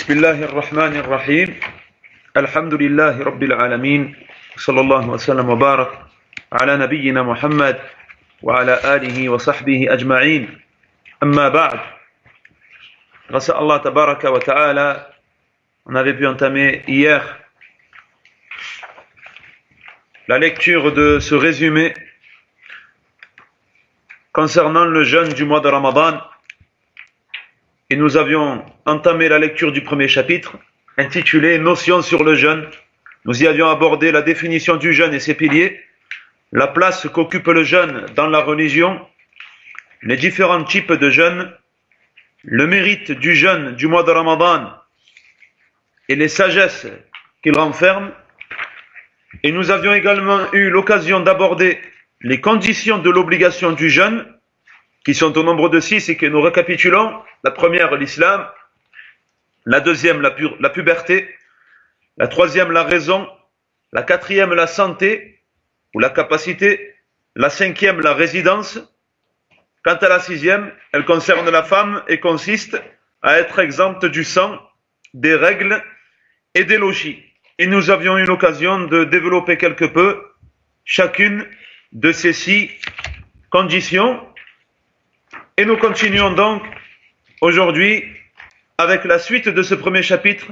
بسم الله الرحمن الرحيم الحمد لله رب العالمين صلى الله وسلم وبارك على نبينا محمد وعلى آله وصحبه أجمعين أما بعد نسأل الله تبارك وتعالى On avait pu entamer hier la lecture de ce résumé concernant le jeûne du mois de Ramadan. Et nous avions entamé la lecture du premier chapitre intitulé Notions sur le jeûne. Nous y avions abordé la définition du jeûne et ses piliers, la place qu'occupe le jeûne dans la religion, les différents types de jeûne, le mérite du jeûne du mois de Ramadan et les sagesses qu'il renferme. Et nous avions également eu l'occasion d'aborder les conditions de l'obligation du jeûne, qui sont au nombre de six et que nous récapitulons. La première, l'islam. La deuxième, la, pu- la puberté. La troisième, la raison. La quatrième, la santé ou la capacité. La cinquième, la résidence. Quant à la sixième, elle concerne la femme et consiste à être exempte du sang, des règles et des logis. Et nous avions eu l'occasion de développer quelque peu chacune de ces six conditions. Et nous continuons donc Aujourd'hui, avec la suite de ce premier chapitre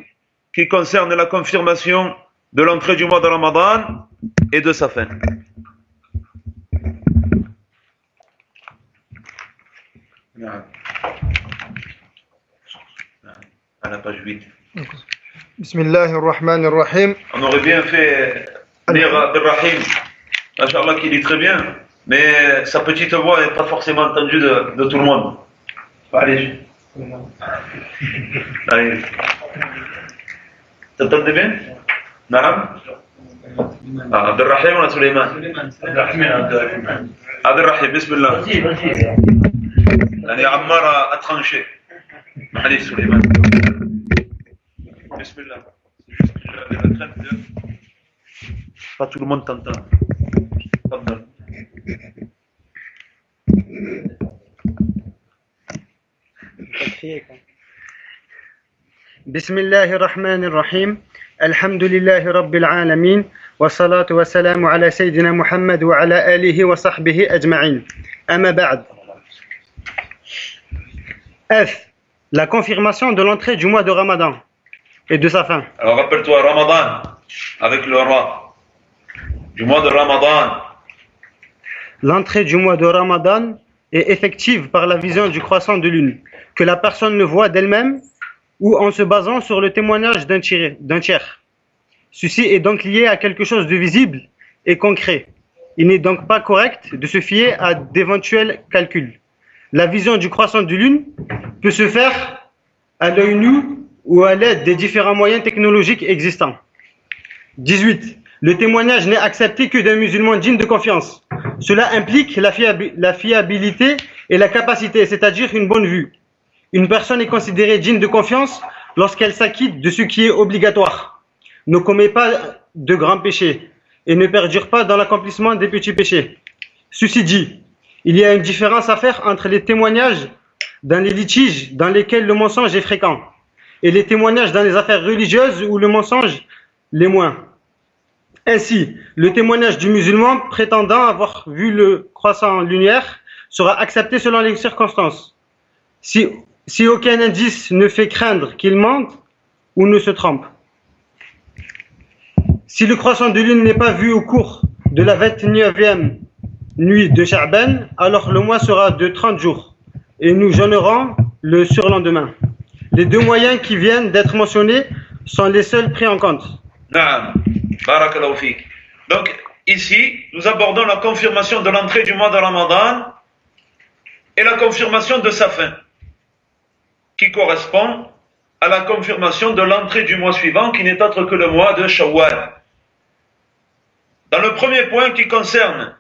qui concerne la confirmation de l'entrée du mois de Ramadan et de sa fin. À la page 8. Bismillahirrahmanirrahim. On aurait bien fait lire Abdelrahim. Inch'Allah qui lit très bien, mais sa petite voix n'est pas forcément entendue de, de tout le monde. Allez. طيب. أيوة تبدأ بين؟ نعم. آه، عبد الرحيم ولا سليمان؟ سليمان. عبد الرحيم. بسم الله. يعني عمار أتخن شيء. معليش سليمان. بسم الله. فاتو tout تفضل. بسم الله الرحمن الرحيم الحمد لله رب العالمين والصلاة والسلام على سيدنا محمد وعلى آله وصحبه أجمعين أما بعد F. La confirmation de l'entrée du mois de Ramadan et de sa fin. Alors rappelle-toi Ramadan avec le Ra. Du mois de Ramadan. L'entrée du mois de Ramadan est effective par la vision du croissant de lune, que la personne ne voit d'elle-même ou en se basant sur le témoignage d'un tiers. d'un tiers. Ceci est donc lié à quelque chose de visible et concret. Il n'est donc pas correct de se fier à d'éventuels calculs. La vision du croissant de lune peut se faire à l'œil nu ou à l'aide des différents moyens technologiques existants. 18. Le témoignage n'est accepté que d'un musulman digne de confiance. Cela implique la, fiabi- la fiabilité et la capacité, c'est-à-dire une bonne vue. Une personne est considérée digne de confiance lorsqu'elle s'acquitte de ce qui est obligatoire, ne commet pas de grands péchés et ne perdure pas dans l'accomplissement des petits péchés. Ceci dit, il y a une différence à faire entre les témoignages dans les litiges dans lesquels le mensonge est fréquent et les témoignages dans les affaires religieuses où le mensonge l'est moins. Ainsi, le témoignage du musulman prétendant avoir vu le croissant lunaire sera accepté selon les circonstances. Si, aucun indice ne fait craindre qu'il mente ou ne se trompe. Si le croissant de lune n'est pas vu au cours de la 29e nuit de Sha'ban, alors le mois sera de 30 jours et nous jeûnerons le surlendemain. Les deux moyens qui viennent d'être mentionnés sont les seuls pris en compte. Donc, ici, nous abordons la confirmation de l'entrée du mois de Ramadan et la confirmation de sa fin, qui correspond à la confirmation de l'entrée du mois suivant, qui n'est autre que le mois de Shawwal. Dans le premier point qui concerne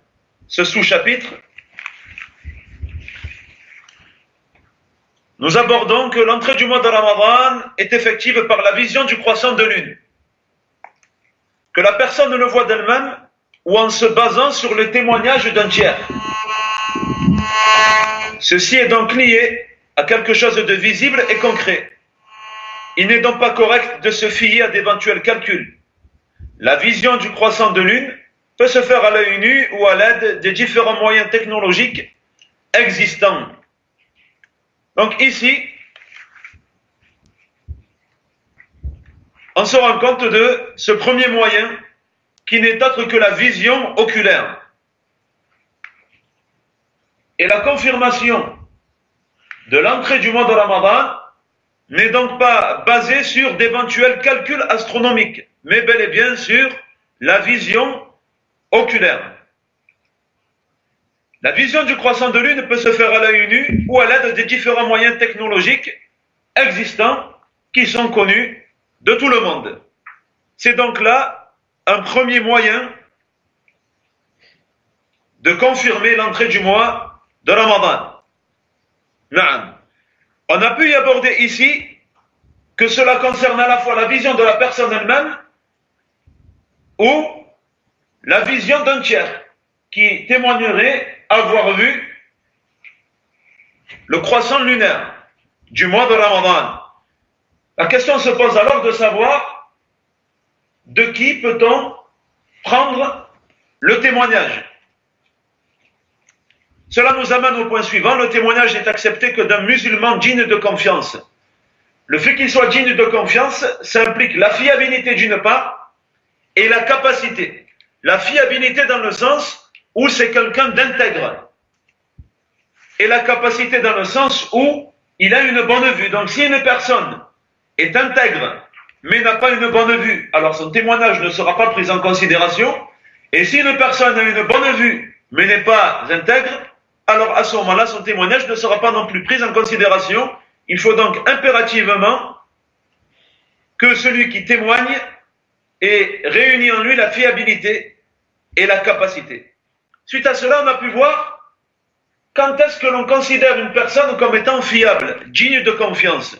ce sous-chapitre, nous abordons que l'entrée du mois de Ramadan est effective par la vision du croissant de lune que la personne ne le voit d'elle-même ou en se basant sur le témoignage d'un tiers. Ceci est donc lié à quelque chose de visible et concret. il n'est donc pas correct de se fier à d'éventuels calculs. La vision du croissant de lune peut se faire à l'œil nu ou à l'aide des différents moyens technologiques existants. Donc ici, on se rend compte de ce premier moyen qui n'est autre que la vision oculaire. Et la confirmation de l'entrée du mois de Ramadan n'est donc pas basée sur d'éventuels calculs astronomiques, mais bel et bien sur la vision oculaire. La vision du croissant de lune peut se faire à l'œil nu ou à l'aide des différents moyens technologiques existants qui sont connus de tout le monde. C'est donc là un premier moyen de confirmer l'entrée du mois de Ramadan. On a pu y aborder ici que cela concerne à la fois la vision de la personne elle-même ou la vision d'un tiers qui témoignerait avoir vu le croissant lunaire du mois de Ramadan. La question se pose alors de savoir de qui peut-on prendre le témoignage. Cela nous amène au point suivant, le témoignage n'est accepté que d'un musulman digne de confiance. Le fait qu'il soit digne de confiance, ça implique la fiabilité d'une part et la capacité. La fiabilité dans le sens où c'est quelqu'un d'intègre. Et la capacité dans le sens où il a une bonne vue. Donc si une personne est intègre, mais n'a pas une bonne vue, alors son témoignage ne sera pas pris en considération. Et si une personne a une bonne vue, mais n'est pas intègre, alors à ce moment-là, son témoignage ne sera pas non plus pris en considération. Il faut donc impérativement que celui qui témoigne ait réuni en lui la fiabilité et la capacité. Suite à cela, on a pu voir quand est-ce que l'on considère une personne comme étant fiable, digne de confiance.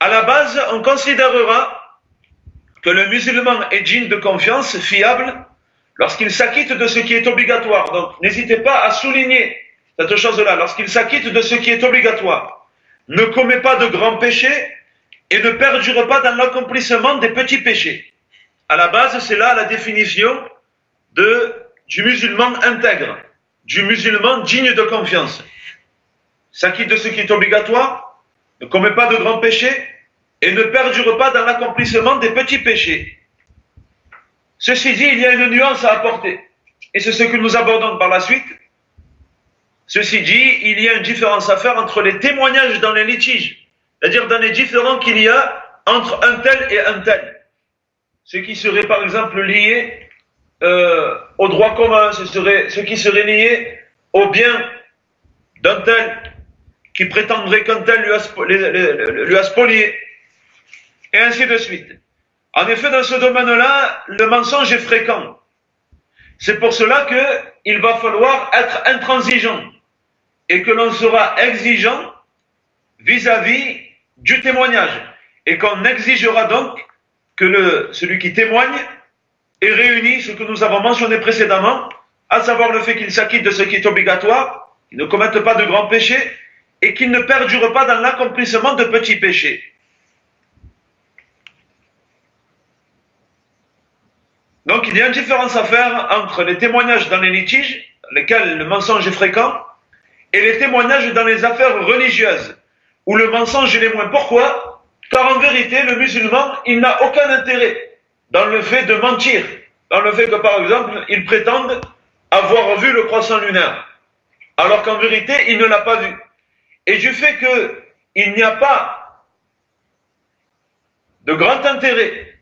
À la base, on considérera que le musulman est digne de confiance, fiable, lorsqu'il s'acquitte de ce qui est obligatoire. Donc n'hésitez pas à souligner cette chose-là. Lorsqu'il s'acquitte de ce qui est obligatoire, ne commet pas de grands péchés et ne perdure pas dans l'accomplissement des petits péchés. À la base, c'est là la définition du musulman intègre, du musulman digne de confiance. S'acquitte de ce qui est obligatoire, ne commet pas de grands péchés et ne perdure pas dans l'accomplissement des petits péchés. Ceci dit, il y a une nuance à apporter. Et c'est ce que nous abordons par la suite. Ceci dit, il y a une différence à faire entre les témoignages dans les litiges, c'est-à-dire dans les différents qu'il y a entre un tel et un tel. Ce qui serait par exemple lié euh, au droit commun, ce, serait, ce qui serait lié au bien d'un tel qui prétendrait qu'un tel lui a, spolié, et ainsi de suite. En effet, dans ce domaine-là, le mensonge est fréquent. C'est pour cela qu'il va falloir être intransigeant et que l'on sera exigeant vis-à-vis du témoignage et qu'on exigera donc que celui qui témoigne ait réuni ce que nous avons mentionné précédemment, à savoir le fait qu'il s'acquitte de ce qui est obligatoire, qu'il ne commette pas de grands péchés et qu'il ne perdure pas dans l'accomplissement de petits péchés. Donc il y a une différence à faire entre les témoignages dans les litiges, lesquels le mensonge est fréquent, et les témoignages dans les affaires religieuses, où le mensonge est le moins. Pourquoi? Car en vérité, le musulman, il n'a aucun intérêt dans le fait de mentir, dans le fait que par exemple, il prétende avoir vu le croissant lunaire, alors qu'en vérité, il ne l'a pas vu. Et du fait qu'il n'y a pas de grand intérêt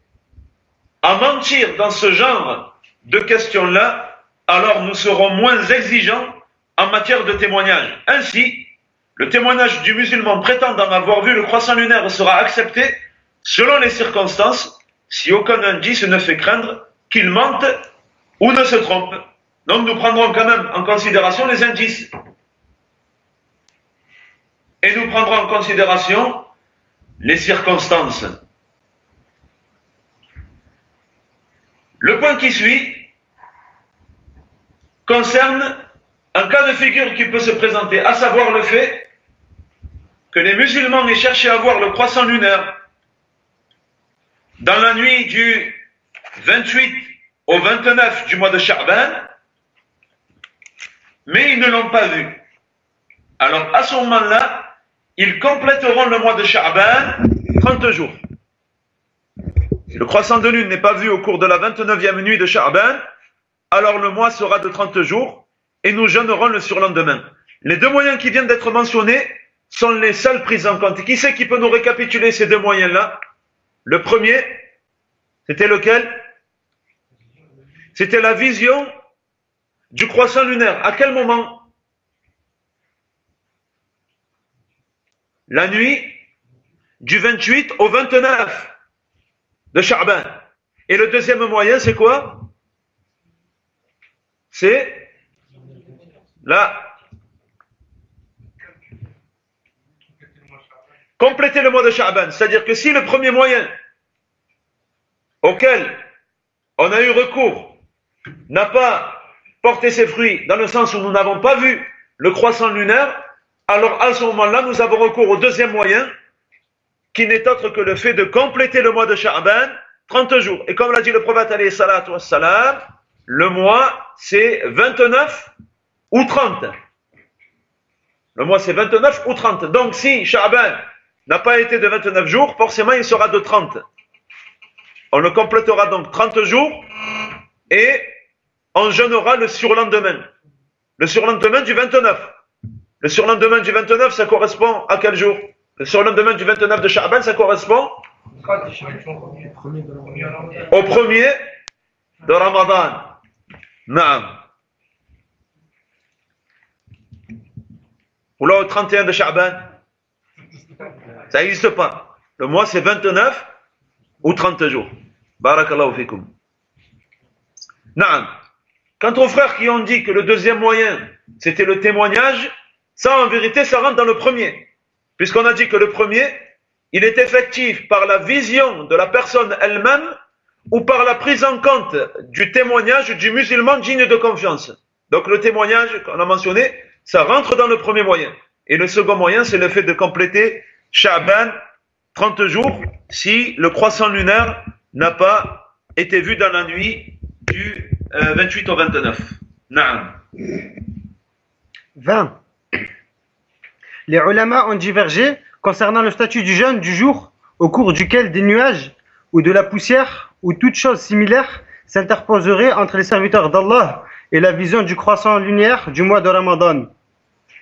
à mentir dans ce genre de questions-là, alors nous serons moins exigeants en matière de témoignage. Ainsi, le témoignage du musulman prétendant avoir vu le croissant lunaire sera accepté selon les circonstances, si aucun indice ne fait craindre qu'il mente ou ne se trompe. Donc nous prendrons quand même en considération les indices. Et nous prendrons en considération les circonstances. Le point qui suit concerne un cas de figure qui peut se présenter, à savoir le fait que les musulmans aient cherché à voir le croissant lunaire dans la nuit du 28 au 29 du mois de Sha'ban, mais ils ne l'ont pas vu. Alors à ce moment-là, ils compléteront le mois de Sha'ban 30 jours. Si le croissant de lune n'est pas vu au cours de la 29e nuit de Sha'ban, alors le mois sera de 30 jours et nous jeûnerons le surlendemain. Les deux moyens qui viennent d'être mentionnés sont les seuls pris en compte. Qui c'est qui peut nous récapituler ces deux moyens-là? Le premier, c'était lequel? C'était la vision du croissant lunaire. À quel moment La nuit du 28 au 29 de Sha'ban. Et le deuxième moyen, c'est quoi? C'est la compléter le mois de Sha'ban. C'est-à-dire que si le premier moyen auquel on a eu recours n'a pas porté ses fruits, dans le sens où nous n'avons pas vu le croissant lunaire, alors à ce moment-là, nous avons recours au deuxième moyen, qui n'est autre que le fait de compléter le mois de Sha'ban 30 jours. Et comme l'a dit le prophète wassalam, le mois c'est 29 ou 30. Le mois c'est 29 ou 30. Donc si Sha'ban n'a pas été de 29 jours, forcément il sera de 30. On le complétera donc 30 jours et on jeûnera le surlendemain. Le surlendemain du 29. Le surlendemain du 29, ça correspond à quel jour? Le surlendemain du 29 de Sha'ban, ça correspond au premier de Ramadan. Naam. Ou là au 31 de Sha'ban ça n'existe pas. Le mois, c'est 29 ou 30 jours. Barakallahu fikum. Naam. Quant aux frères qui ont dit que le deuxième moyen, c'était le témoignage, ça, en vérité, ça rentre dans le premier. Puisqu'on a dit que le premier, il est effectif par la vision de la personne elle-même ou par la prise en compte du témoignage du musulman digne de confiance. Donc le témoignage qu'on a mentionné, ça rentre dans le premier moyen. Et le second moyen, c'est le fait de compléter Sha'ban, 30 jours, si le croissant lunaire n'a pas été vu dans la nuit du 28 euh, au 29. Naam. 20. Les ulama ont divergé concernant le statut du jeûne du jour au cours duquel des nuages ou de la poussière ou toute chose similaire s'interposerait entre les serviteurs d'Allah et la vision du croissant lunaire du mois de Ramadan.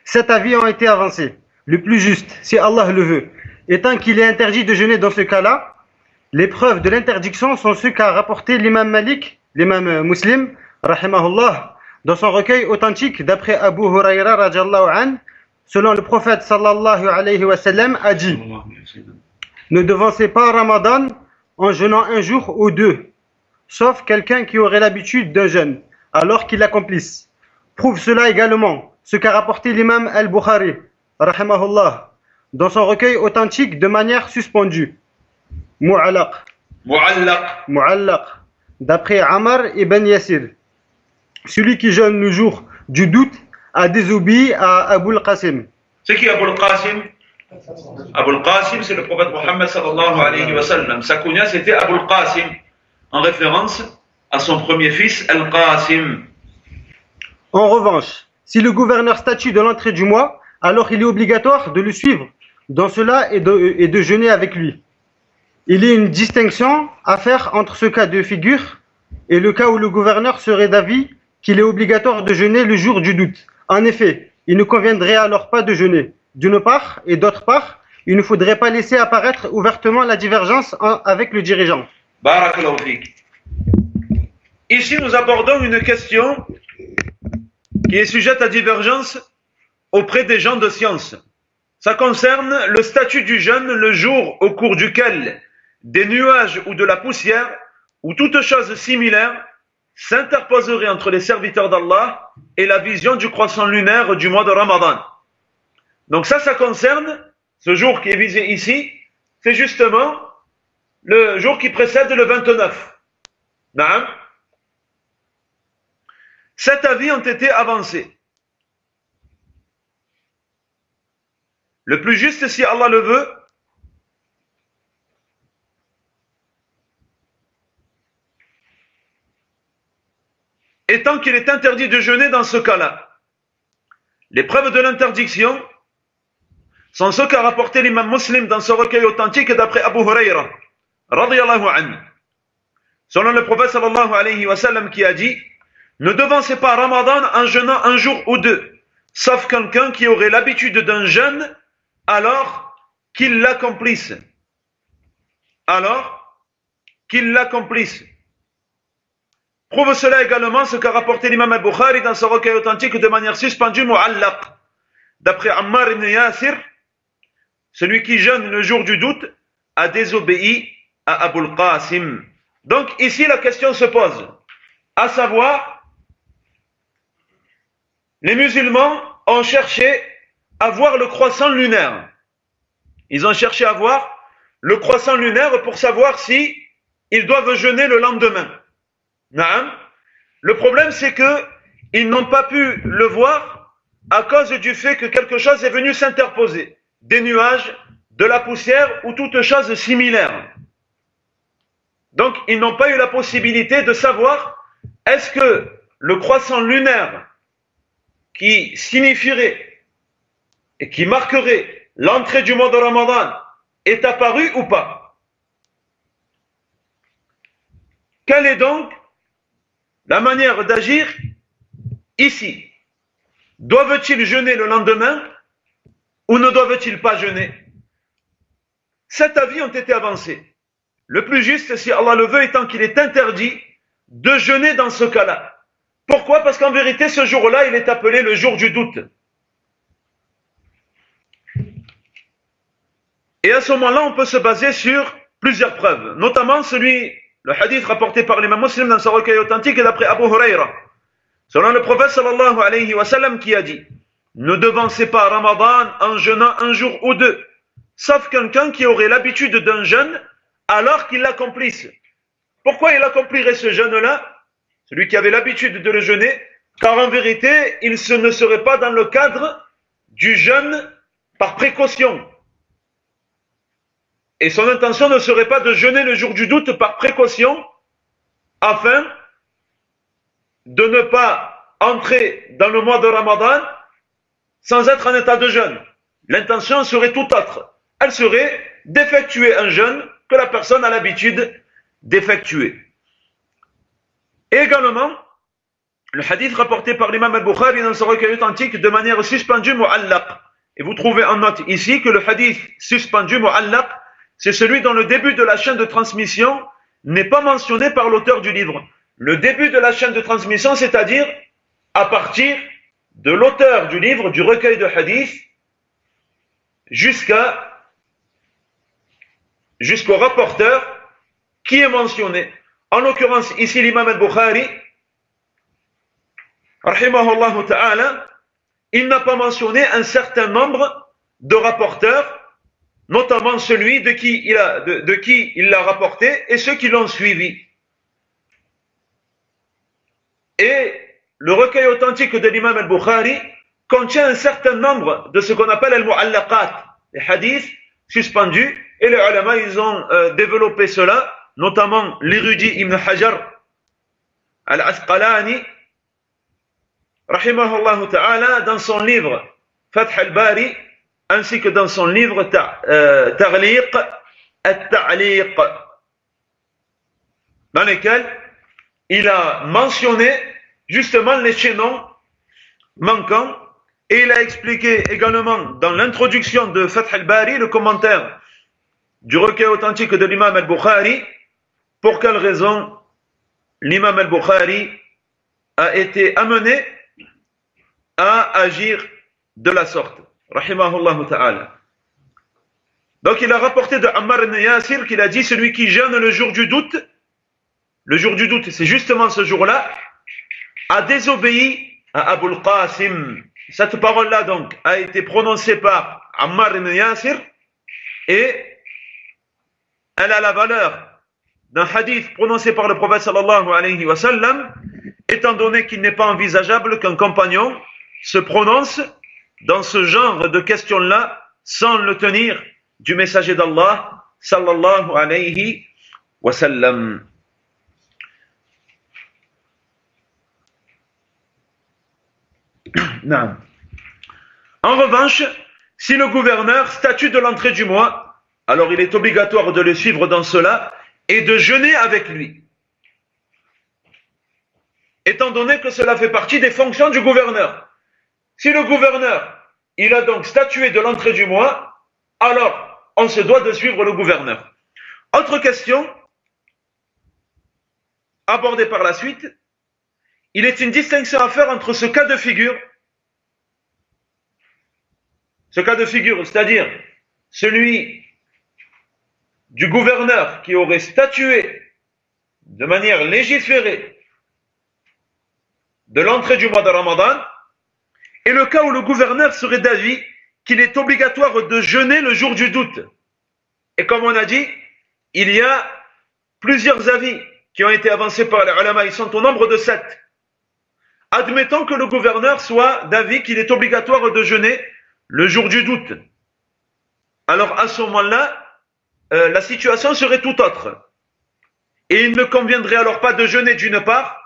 Sept avis ont été avancés le plus juste, si Allah le veut, étant qu'il est interdit de jeûner dans ce cas-là, les preuves de l'interdiction sont ceux qu'a rapporté l'imam Malik, l'imam muslim, rahimahullah, dans son recueil authentique d'après Abu Huraira an, selon le prophète sallallahu alayhi wa sallam, a dit Ne devancez pas Ramadan en jeûnant un jour ou deux, sauf quelqu'un qui aurait l'habitude d'un jeûne, alors qu'il l'accomplisse. Prouve cela également ce qu'a rapporté l'imam al-Bukhari, rahimahullah, dans son recueil authentique de manière suspendue. Mu'allaq. Mu'allaq. Mu'allaq. D'après Amar ibn Yassir. Celui qui jeûne le jour du doute a désobéi à Abu al-Qasim. C'est qui Abu al-Qasim Abu al-Qasim, c'est le prophète Mohammed sallallahu alayhi wa sallam. Sa kunya, c'était Abu al-Qasim, en référence à son premier fils, al-Qasim. En revanche, si le gouverneur statue de l'entrée du mois, alors il est obligatoire de le suivre dans cela et de, jeûner avec lui. Il y a une distinction à faire entre ce cas de figure et le cas où le gouverneur serait d'avis qu'il est obligatoire de jeûner le jour du doute. En effet, il ne conviendrait alors pas de jeûner. D'une part, et d'autre part, il ne faudrait pas laisser apparaître ouvertement la divergence avec le dirigeant. Ici, nous abordons une question qui est sujette à divergence auprès des gens de science. Ça concerne le statut du jeûne le jour au cours duquel des nuages ou de la poussière ou toute chose similaire s'interposerait entre les serviteurs d'Allah et la vision du croissant lunaire du mois de Ramadan. Donc ça, ça concerne ce jour qui est visé ici, c'est justement le jour qui précède le 29. Naam. Sept avis ont été avancés. Le plus juste, si Allah le veut, étant qu'il est interdit de jeûner dans ce cas-là. Les preuves de l'interdiction sont ce qu'a rapporté l'imam muslim dans ce recueil authentique d'après Abu Huraira, radiyallahu anhu. Selon le prophète sallallahu alayhi wa sallam qui a dit, ne devancez pas Ramadan en jeûnant un jour ou deux, sauf quelqu'un qui aurait l'habitude d'un jeûne, alors qu'il l'accomplisse. Alors qu'il l'accomplisse. Prouve cela également ce qu'a rapporté l'imam al-Bukhari dans son recueil authentique de manière suspendue, mu'allaq. D'après Ammar ibn Yasir, celui qui jeûne le jour du doute a désobéi à Abul Qasim. Donc ici la question se pose, à savoir, les musulmans ont cherché à voir le croissant lunaire. Ils ont cherché à voir le croissant lunaire pour savoir si ils doivent jeûner le lendemain. Le problème, c'est que ils n'ont pas pu le voir à cause du fait que quelque chose est venu s'interposer. Des nuages, de la poussière ou toute chose similaire. Donc, ils n'ont pas eu la possibilité de savoir est-ce que le croissant lunaire qui signifierait et qui marquerait l'entrée du mois de Ramadan est apparu ou pas? Quelle est donc la manière d'agir ici. Doivent-ils jeûner le lendemain ou ne doivent-ils pas jeûner? Cet avis ont été avancés. Le plus juste, si Allah le veut, étant qu'il est interdit de jeûner dans ce cas-là. Pourquoi? Parce qu'en vérité, ce jour-là, il est appelé le jour du doute. Et à ce moment-là, on peut se baser sur plusieurs preuves, notamment celui le hadith rapporté par l'imam muslim dans sa recueil authentique est d'après Abu Huraira. Selon le prophète sallallahu alayhi wa sallam qui a dit Ne devancez pas Ramadan en jeûnant un jour ou deux, sauf quelqu'un qui aurait l'habitude d'un jeûne alors qu'il l'accomplisse. Pourquoi il accomplirait ce jeûne-là? Celui qui avait l'habitude de le jeûner, car en vérité, il ne serait pas dans le cadre du jeûne par précaution. Et son intention ne serait pas de jeûner le jour du doute par précaution, afin de ne pas entrer dans le mois de Ramadan sans être en état de jeûne. L'intention serait tout autre. Elle serait d'effectuer un jeûne que la personne a l'habitude d'effectuer. Également, le hadith rapporté par l'imam al-Bukhari dans son recueil authentique de manière suspendue mu'allaq. Et vous trouvez en note ici que le hadith suspendu mu'allaq c'est celui dont le début de la chaîne de transmission n'est pas mentionné par l'auteur du livre. Le début de la chaîne de transmission, c'est-à-dire à partir de l'auteur du livre, du recueil de hadith, jusqu'à jusqu'au rapporteur qui est mentionné. En l'occurrence, ici l'imam al-Bukhari, il n'a pas mentionné un certain nombre de rapporteurs notamment celui de qui il l'a rapporté et ceux qui l'ont suivi. Et le recueil authentique de l'imam al-Bukhari contient un certain nombre de ce qu'on appelle al-mu'allaqat, les hadiths suspendus, et les ulama, ils ont euh, développé cela, notamment l'érudit Ibn Hajar al-Asqalani, rahimahullah ta'ala, dans son livre Fath al-Bari, ainsi que dans son livre euh, al-Ta'liq, dans lequel il a mentionné justement les chaînons manquants et il a expliqué également dans l'introduction de Fath al-Bari, le commentaire du recueil authentique de l'imam al-Bukhari, pour quelle raison l'imam al-Bukhari a été amené à agir de la sorte? Rahimahullah ta'ala. Donc il a rapporté de Ammar ibn Yasir qu'il a dit celui qui jeûne le jour du doute, le jour du doute, c'est justement ce jour-là, a désobéi à Abul Qasim. Cette parole-là donc a été prononcée par Ammar ibn Yasir et elle a la valeur d'un hadith prononcé par le prophète sallallahu alayhi wa sallam, étant donné qu'il n'est pas envisageable qu'un compagnon se prononce dans ce genre de questions-là sans le tenir du messager d'Allah sallallahu alayhi wa sallam. Non. En revanche, si le gouverneur statue de l'entrée du mois, alors il est obligatoire de le suivre dans cela et de jeûner avec lui. Étant donné que cela fait partie des fonctions du gouverneur. Si le gouverneur, il a donc statué de l'entrée du mois, alors on se doit de suivre le gouverneur. Autre question abordée par la suite, il est une distinction à faire entre ce cas de figure, ce cas de figure, c'est-à-dire celui du gouverneur qui aurait statué de manière légiférée de l'entrée du mois de Ramadan, et le cas où le gouverneur serait d'avis qu'il est obligatoire de jeûner le jour du doute. Et comme on a dit, il y a plusieurs avis qui ont été avancés par les ulama, ils sont au nombre de sept. Admettons que le gouverneur soit d'avis qu'il est obligatoire de jeûner le jour du doute. Alors à ce moment-là, euh, la situation serait tout autre. Et il ne conviendrait alors pas de jeûner d'une part,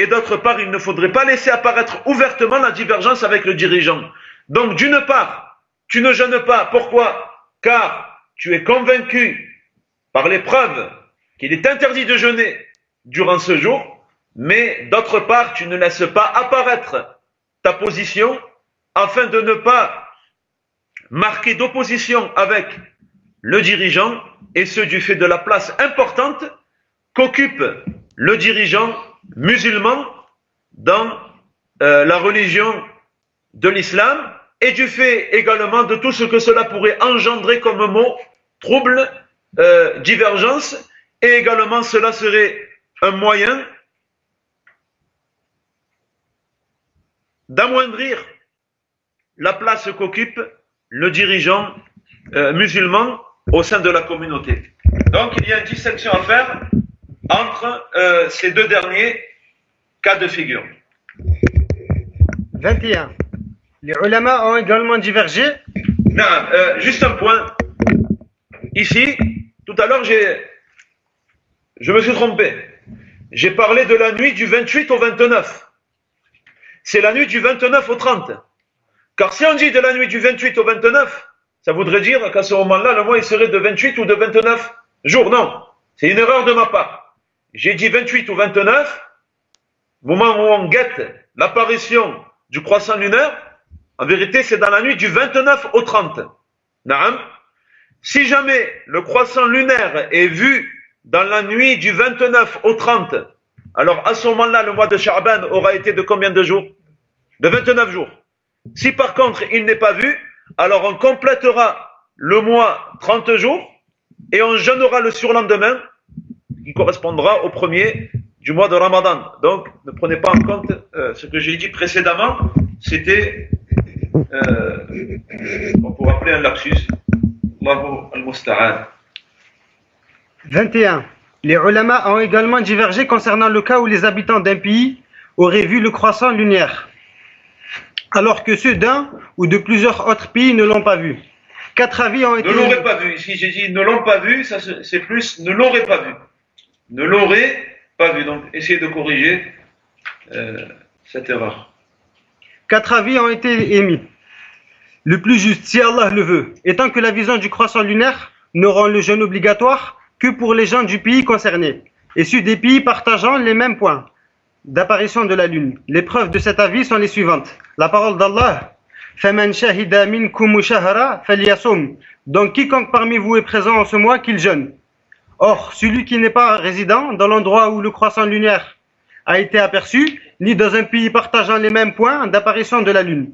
et d'autre part, il ne faudrait pas laisser apparaître ouvertement la divergence avec le dirigeant. Donc d'une part, tu ne jeûnes pas. Pourquoi? Car tu es convaincu par les preuves qu'il est interdit de jeûner durant ce jour, mais d'autre part, tu ne laisses pas apparaître ta position afin de ne pas marquer d'opposition avec le dirigeant et ce du fait de la place importante qu'occupe le dirigeant musulman dans euh, la religion de l'islam et du fait également de tout ce que cela pourrait engendrer comme mot, trouble, euh, divergence, et également cela serait un moyen d'amoindrir la place qu'occupe le dirigeant euh, musulman au sein de la communauté. Donc il y a une distinction à faire entre euh, ces deux derniers cas de figure. 21. Les ulama ont également divergé. Non, euh, juste un point. Ici, tout à l'heure, j'ai, je me suis trompé. J'ai parlé de la nuit du 28 au 29. C'est la nuit du 29 au 30. Car si on dit de la nuit du 28 au 29, ça voudrait dire qu'à ce moment-là, le mois il serait de 28 ou de 29 jours. Non, c'est une erreur de ma part. J'ai dit 28 ou 29, moment où on guette l'apparition du croissant lunaire, en vérité, c'est dans la nuit du 29 au 30. Naam. Si jamais le croissant lunaire est vu dans la nuit du 29 au 30, alors à ce moment-là, le mois de Sha'ban aura été de combien de jours? De 29 jours. Si par contre il n'est pas vu, alors on complétera le mois 30 jours et on jeûnera le surlendemain qui correspondra au premier du mois de Ramadan. Donc ne prenez pas en compte euh, ce que j'ai dit précédemment, c'était, euh, on pourrait appeler un lapsus. Allahu al-Musta'an. 21. Les ulama ont également divergé concernant le cas où les habitants d'un pays auraient vu le croissant lunaire, alors que ceux d'un ou de plusieurs autres pays ne l'ont pas vu. Quatre avis ont été... Ne l'auraient pas vu. Ici, j'ai dit ne l'ont pas vu, c'est plus ne l'auraient pas vu ne l'aurait pas vu. Donc, essayez de corriger euh, cette erreur. Quatre avis ont été émis. Le plus juste, si Allah le veut, étant que la vision du croissant lunaire ne rend le jeûne obligatoire que pour les gens du pays concerné, et sur des pays partageant les mêmes points d'apparition de la lune. Les preuves de cet avis sont les suivantes. La parole d'Allah donc quiconque parmi vous est présent en ce mois, qu'il jeûne. Or, celui qui n'est pas résident dans l'endroit où le croissant lunaire a été aperçu, ni dans un pays partageant les mêmes points d'apparition de la lune,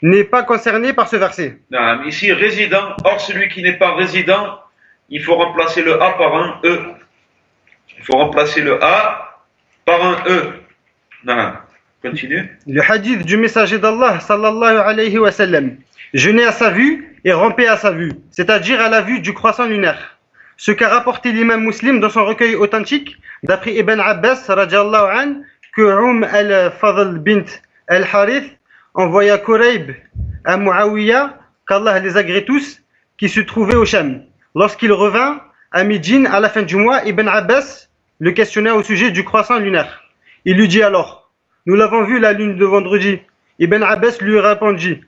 n'est pas concerné par ce verset. Non, ici, résident. Or, celui qui n'est pas résident, il faut remplacer le A par un E. Il faut remplacer le A par un E. Non, continue. Le hadith du messager d'Allah sallallahu alayhi wa sallam. Jeûner à sa vue et ramper à sa vue, c'est-à-dire à la vue du croissant lunaire. Ce qu'a rapporté l'imam muslim dans son recueil authentique, d'après Ibn Abbas an, que Oum al-Fadl bint al-Harith envoya Kurayb à Muawiyah, qu'Allah les agrée tous, qui se trouvait au Sham. Lorsqu'il revint à Médine à la fin du mois, Ibn Abbas le questionna au sujet du croissant lunaire. Il lui dit alors, nous l'avons vu la lune de vendredi. Ibn Abbas lui répondit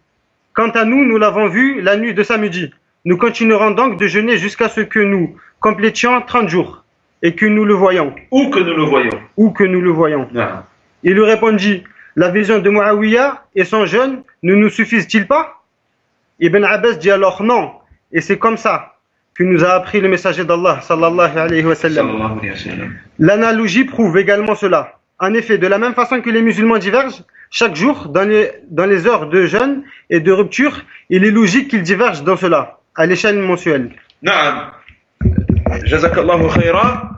Quant à nous, nous l'avons vu la nuit de samedi. Nous continuerons donc de jeûner jusqu'à ce que nous complétions 30 jours et que nous le voyons, Où que nous le voyons. ou que nous le voyons. Naam. Il lui répondit La vision de Muawiyah et son jeûne ne nous suffisent-ils pas? Ibn Abbas dit alors non, et c'est comme ça que nous a appris le messager d'Allah sallallahu alayhi wa sallam. Sallallahu alayhi wa sallam. L'analogie prouve également cela. En effet, de la même façon que les musulmans divergent chaque jour dans les, dans les heures de jeûne et de rupture, il est logique qu'ils divergent dans cela, à l'échelle mensuelle. Naam. Jazakallahu khayra.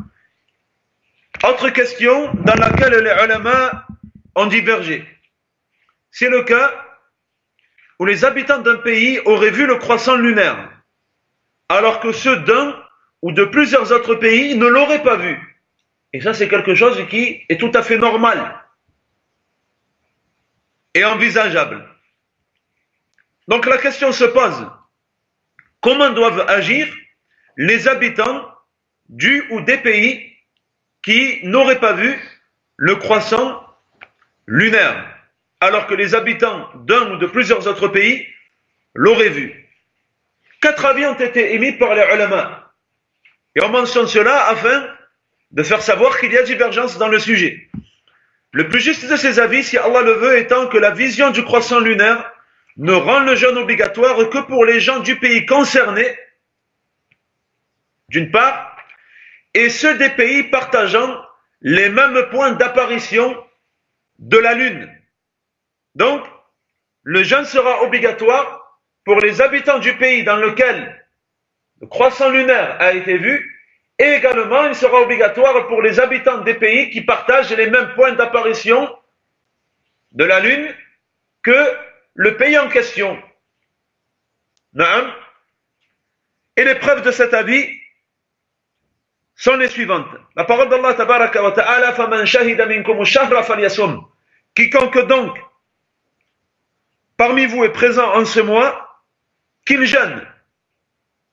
Autre question dans laquelle les ulama ont divergé. C'est le cas où les habitants d'un pays auraient vu le croissant lunaire, alors que ceux d'un ou de plusieurs autres pays ne l'auraient pas vu. Et ça, c'est quelque chose qui est tout à fait normal et envisageable. Donc la question se pose, comment doivent agir les habitants du ou des pays qui n'auraient pas vu le croissant lunaire, alors que les habitants d'un ou de plusieurs autres pays l'auraient vu? Quatre avis ont été émis par les ulama. Et on mentionne cela afin de faire savoir qu'il y a divergence dans le sujet. Le plus juste de ces avis, si Allah le veut, étant que la vision du croissant lunaire ne rend le jeûne obligatoire que pour les gens du pays concerné, d'une part, et ceux des pays partageant les mêmes points d'apparition de la lune. Donc, le jeûne sera obligatoire pour les habitants du pays dans lequel le croissant lunaire a été vu, et également il sera obligatoire pour les habitants des pays qui partagent les mêmes points d'apparition de la lune que le pays en question. Et les preuves de cet avis sont les suivantes. La parole d'Allah tabaraka wa ta'ala faman shahida minkum shahra falyasum. Quiconque donc parmi vous est présent en ce mois, qu'il jeûne.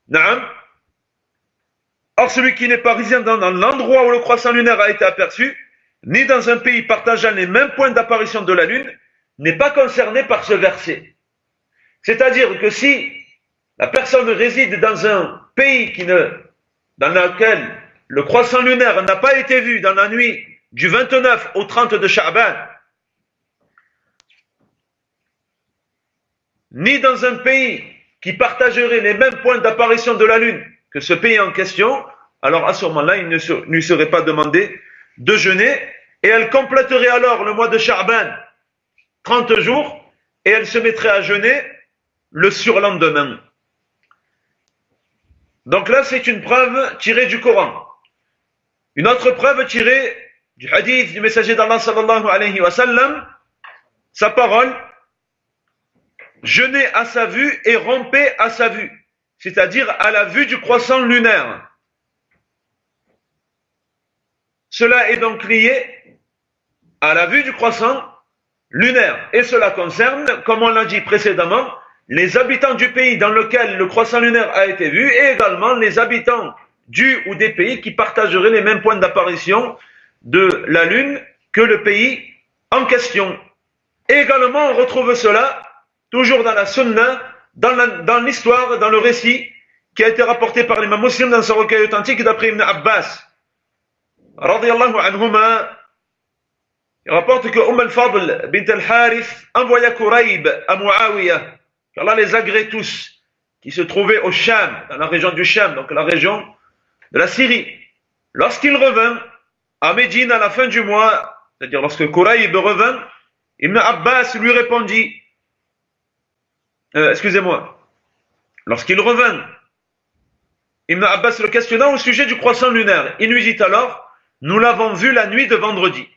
Naam. Or celui qui n'est pas résident dans l'endroit où le croissant lunaire a été aperçu, ni dans un pays partageant les mêmes points d'apparition de la lune, n'est pas concerné par ce verset. C'est-à-dire que si la personne réside dans un pays dans lequel le croissant lunaire n'a pas été vu dans la nuit du 29 au 30 de Sha'ban, ni dans un pays qui partagerait les mêmes points d'apparition de la lune que ce pays en question, alors à ce moment-là, il ne lui serait pas demandé de jeûner et elle compléterait alors le mois de Sha'ban 30 jours et elle se mettrait à jeûner le surlendemain. Donc là, c'est une preuve tirée du Coran. Une autre preuve tirée du hadith du messager d'Allah sallallahu alayhi wa sallam, sa parole, jeûner à sa vue et romper à sa vue, c'est-à-dire à la vue du croissant lunaire. Cela est donc lié à la vue du croissant lunaire. Et cela concerne, comme on l'a dit précédemment, les habitants du pays dans lequel le croissant lunaire a été vu et également les habitants du ou des pays qui partageraient les mêmes points d'apparition de la lune que le pays en question. Et également, on retrouve cela toujours dans la sunna, dans l'histoire, dans le récit qui a été rapporté par l'imam muslim dans son recueil authentique d'après Ibn Abbas. Il rapporte que Umm al-Fadl bint al-Harith envoya Quraib à Muawiyah, qu'Allah les agrée tous, qui se trouvaient au Sham, dans la région du Sham, donc la région de la Syrie. Lorsqu'il revint à Médine à la fin du mois, c'est-à-dire lorsque Quraib revint, Ibn Abbas lui répondit, euh, excusez-moi, lorsqu'il revint, Ibn Abbas le questionna au sujet du croissant lunaire. Il lui dit alors, nous l'avons vu la nuit de vendredi.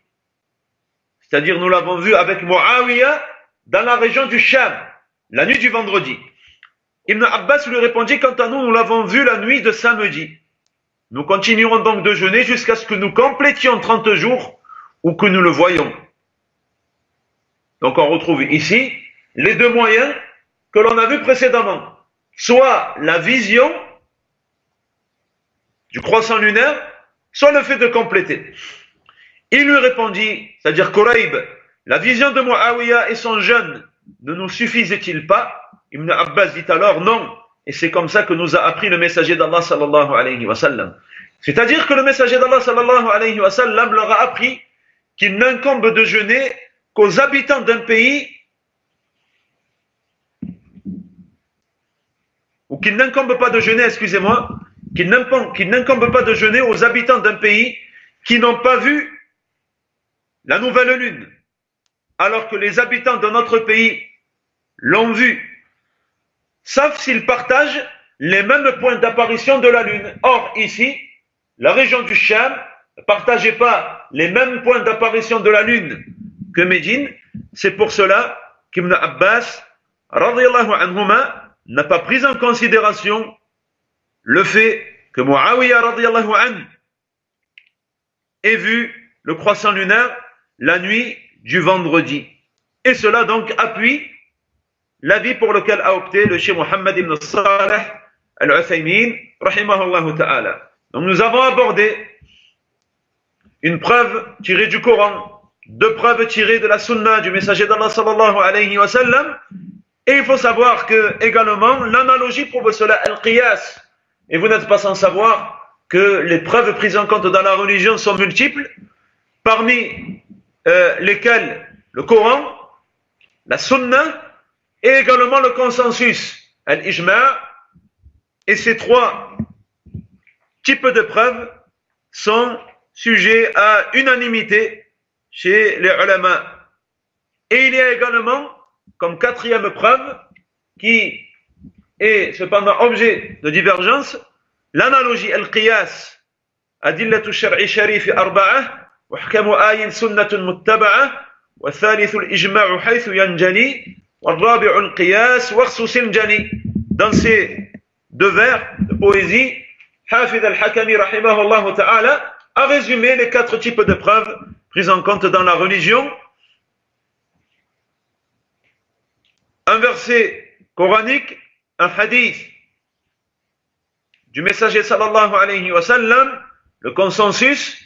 C'est-à-dire, nous l'avons vu avec Muawiyah dans la région du Sham, la nuit du vendredi. Ibn Abbas lui répondit, quant à nous, nous l'avons vu la nuit de samedi. Nous continuerons donc de jeûner jusqu'à ce que nous complétions 30 jours ou que nous le voyons. Donc on retrouve ici les deux moyens que l'on a vus précédemment. Soit la vision du croissant lunaire, soit le fait de compléter. Il lui répondit, c'est-à-dire Quraib La vision de Muawiyah et son jeûne ne nous suffisait-il pas? Ibn Abbas dit alors non. Et c'est comme ça que nous a appris le messager d'Allah sallallahu alayhi wa sallam. C'est-à-dire que le messager d'Allah sallallahu alayhi wa sallam leur a appris qu'il n'incombe de jeûner qu'aux habitants d'un pays ou qu'il n'incombe pas de jeûner, excusez-moi, qu'il n'incombe pas de jeûner aux habitants d'un pays qui n'ont pas vu la nouvelle lune, alors que les habitants de notre pays l'ont vue, sauf s'ils partagent les mêmes points d'apparition de la lune. Or, ici, la région du Sham ne partageait pas les mêmes points d'apparition de la lune que Médine. C'est pour cela qu'Ibn Abbas, anhuma, n'a pas pris en considération le fait que Muawiyah anhu ait vu le croissant lunaire la nuit du vendredi. Et cela donc appuie l'avis pour lequel a opté le Cheikh Mohammed ibn Saleh al-Uthaymin, rahimahullah ta'ala. Donc nous avons abordé une preuve tirée du Coran, deux preuves tirées de la Sunna du messager d'Allah sallallahu alayhi wa sallam, et il faut savoir que également l'analogie prouve cela, al-qiyas. Et vous n'êtes pas sans savoir que les preuves prises en compte dans la religion sont multiples, parmi euh, lesquels? Le Coran, la Sunna et également le consensus, al-Ijma, et ces trois types de preuves sont sujets à unanimité chez les ulama. Et il y a également, comme quatrième preuve, qui est cependant objet de divergence, l'analogie al-qiyas, adillatu shar'i sharifi arba'ah, وحكم آي سنة متبعة والثالث الإجماع حيث ينجلي والرابع القياس واخصوص الجلي dans ces deux vers de poésie Hafid al-Hakami rahimahullah a résumé les quatre types de preuves prises en compte dans la religion un verset coranique, un hadith du messager sallallahu alayhi wa sallam, le consensus,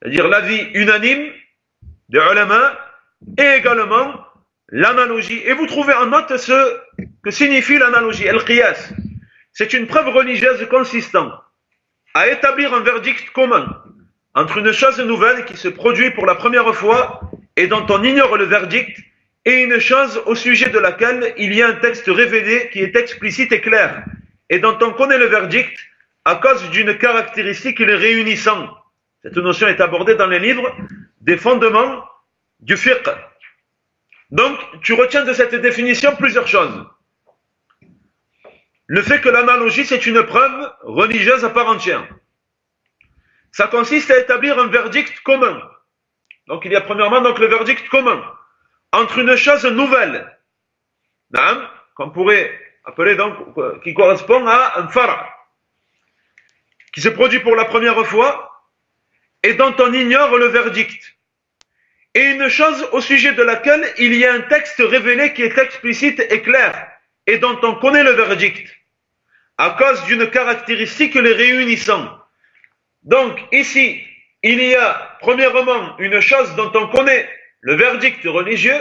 c'est-à-dire l'avis unanime des ulama, et également l'analogie. Et vous trouvez en note ce que signifie l'analogie, el-qiyas. C'est une preuve religieuse consistant à établir un verdict commun entre une chose nouvelle qui se produit pour la première fois et dont on ignore le verdict et une chose au sujet de laquelle il y a un texte révélé qui est explicite et clair, et dont on connaît le verdict à cause d'une caractéristique les réunissant. Cette notion est abordée dans les livres des fondements du fiqh. Donc, tu retiens de cette définition plusieurs choses. Le fait que l'analogie, c'est une preuve religieuse à part entière. Ça consiste à établir un verdict commun. Donc, il y a premièrement donc le verdict commun entre une chose nouvelle, qu'on pourrait appeler donc, qui correspond à un phare, qui se produit pour la première fois et dont on ignore le verdict. Et une chose au sujet de laquelle il y a un texte révélé qui est explicite et clair et dont on connaît le verdict à cause d'une caractéristique les réunissant. Donc ici, il y a premièrement une chose dont on connaît le verdict religieux.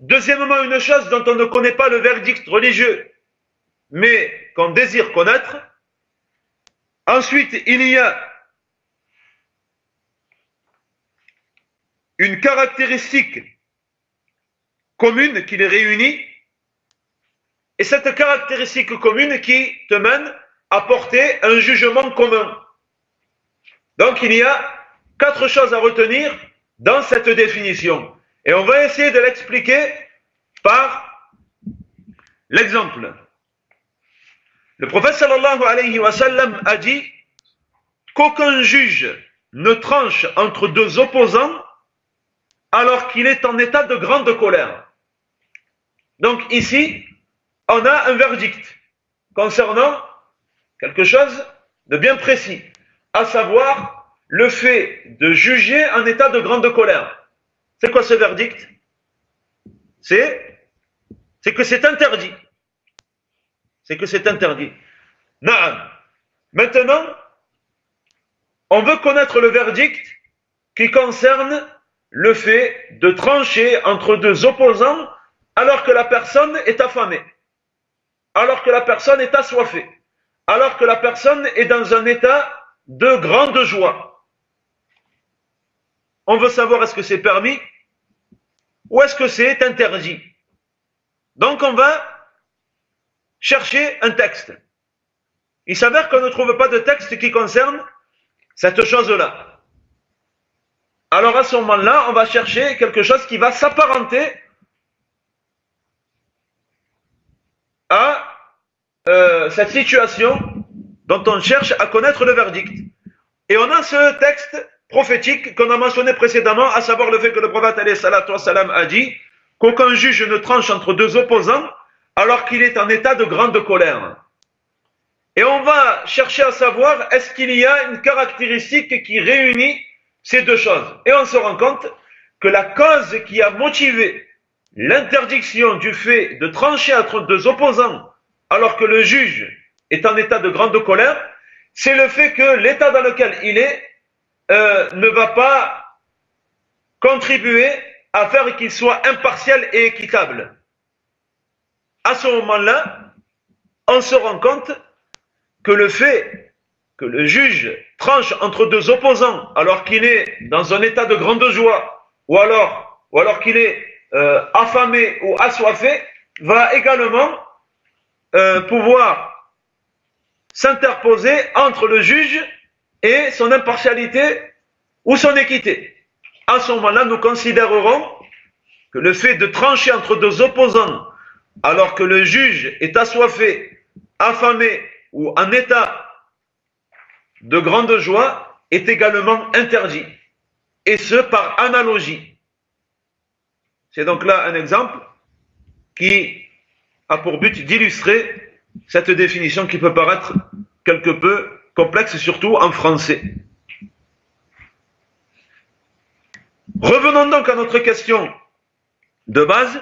Deuxièmement, une chose dont on ne connaît pas le verdict religieux, mais qu'on désire connaître. Ensuite, il y a une caractéristique commune qui les réunit, et cette caractéristique commune qui te mène à porter un jugement commun. Donc il y a quatre choses à retenir dans cette définition. Et on va essayer de l'expliquer par l'exemple. Le prophète sallallahu alayhi wa sallam a dit qu'aucun juge ne tranche entre deux opposants alors qu'il est en état de grande colère. Donc ici, on a un verdict concernant quelque chose de bien précis, à savoir le fait de juger en état de grande colère. C'est quoi ce verdict? C'est que c'est interdit. C'est que c'est interdit. Naam. Maintenant, on veut connaître le verdict qui concerne le fait de trancher entre deux opposants alors que la personne est affamée, alors que la personne est assoiffée, alors que la personne est dans un état de grande joie. On veut savoir est-ce que c'est permis ou est-ce que c'est interdit. Donc on va chercher un texte. Il s'avère qu'on ne trouve pas de texte qui concerne cette chose-là. Alors à ce moment-là, on va chercher quelque chose qui va s'apparenter à euh, cette situation dont on cherche à connaître le verdict. Et on a ce texte prophétique qu'on a mentionné précédemment, à savoir le fait que le prophète a dit qu'aucun juge ne tranche entre deux opposants alors qu'il est en état de grande colère. Et on va chercher à savoir est-ce qu'il y a une caractéristique qui réunit ces deux choses. Et on se rend compte que la cause qui a motivé l'interdiction du fait de trancher entre deux opposants alors que le juge est en état de grande colère, c'est le fait que l'état dans lequel il est euh, ne va pas contribuer à faire qu'il soit impartial et équitable. À ce moment-là, on se rend compte que le fait que le juge tranche entre deux opposants alors qu'il est dans un état de grande joie ou alors, qu'il est euh, affamé ou assoiffé va également euh, pouvoir s'interposer entre le juge et son impartialité ou son équité. À ce moment-là, nous considérerons que le fait de trancher entre deux opposants alors que le juge est assoiffé, affamé ou en état de grande joie est également interdit. Et ce, par analogie. C'est donc là un exemple qui a pour but d'illustrer cette définition qui peut paraître quelque peu complexe, surtout en français. Revenons donc à notre question de base.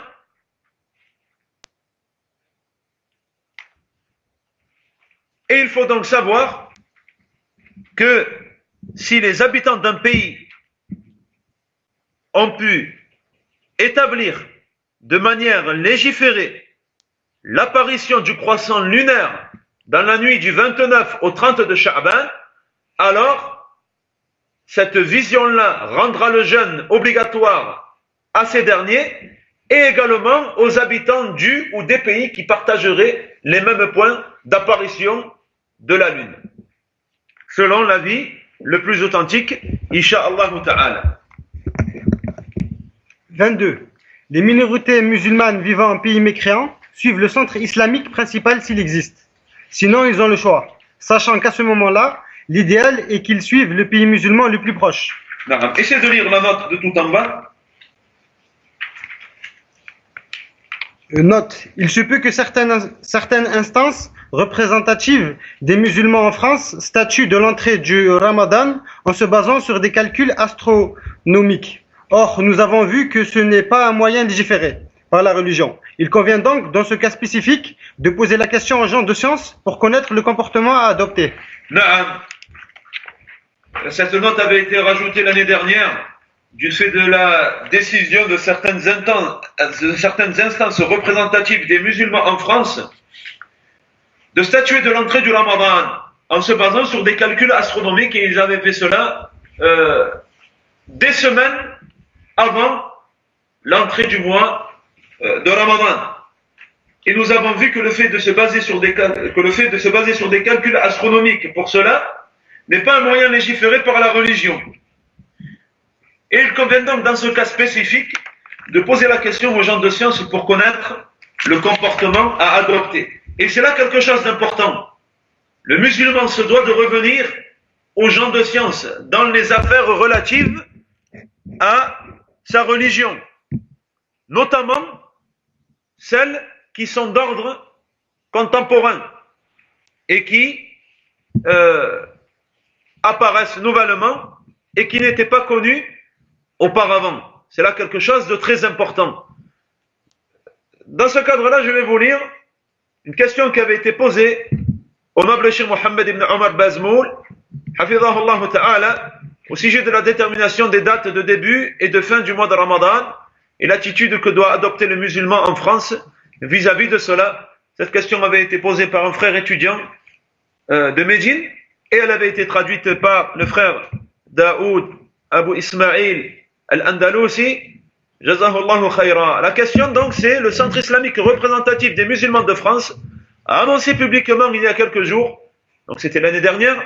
Et il faut donc savoir que si les habitants d'un pays ont pu établir de manière légiférée l'apparition du croissant lunaire dans la nuit du 29 au 30 de Sha'ban, alors cette vision-là rendra le jeûne obligatoire à ces derniers et également aux habitants du ou des pays qui partageraient les mêmes points d'apparition de la lune. Selon l'avis le plus authentique, Inch'Allah ta'ala. 22. Les minorités musulmanes vivant en pays mécréants suivent le centre islamique principal s'il existe. Sinon, ils ont le choix, sachant qu'à ce moment-là, l'idéal est qu'ils suivent le pays musulman le plus proche. Essayez de lire la note de tout en bas. Euh, note, il se peut que certaines, certaines instances représentatives des musulmans en France statuent de l'entrée du Ramadan en se basant sur des calculs astronomiques. Or, nous avons vu que ce n'est pas un moyen légiféré par la religion. Il convient donc, dans ce cas spécifique, de poser la question aux gens de science pour connaître le comportement à adopter. Cette note avait été rajoutée l'année dernière du fait de la décision de certaines instances représentatives des musulmans en France de statuer de l'entrée du Ramadan en se basant sur des calculs astronomiques et ils avaient fait cela euh, des semaines avant l'entrée du mois euh, de Ramadan. Et nous avons vu que le fait de se baser sur des que le fait de se baser sur des calculs astronomiques pour cela n'est pas un moyen légiféré par la religion. Et il convient donc dans ce cas spécifique de poser la question aux gens de science pour connaître le comportement à adopter. Et c'est là quelque chose d'important. Le musulman se doit de revenir aux gens de science dans les affaires relatives à sa religion, notamment celles qui sont d'ordre contemporain et qui euh, apparaissent nouvellement et qui n'étaient pas connues auparavant. C'est là quelque chose de très important. Dans ce cadre-là, je vais vous lire une question qui avait été posée au noble Cheikh Mohammed ibn Omar Bazmoul, ta'ala, au sujet de la détermination des dates de début et de fin du mois de Ramadan et l'attitude que doit adopter le musulman en France vis-à-vis de cela. Cette question avait été posée par un frère étudiant euh, de Médine et elle avait été traduite par le frère Daoud Abu Ismail Al-Andalusi. La question donc c'est le centre islamique représentatif des musulmans de France a annoncé publiquement il y a quelques jours, donc c'était l'année dernière,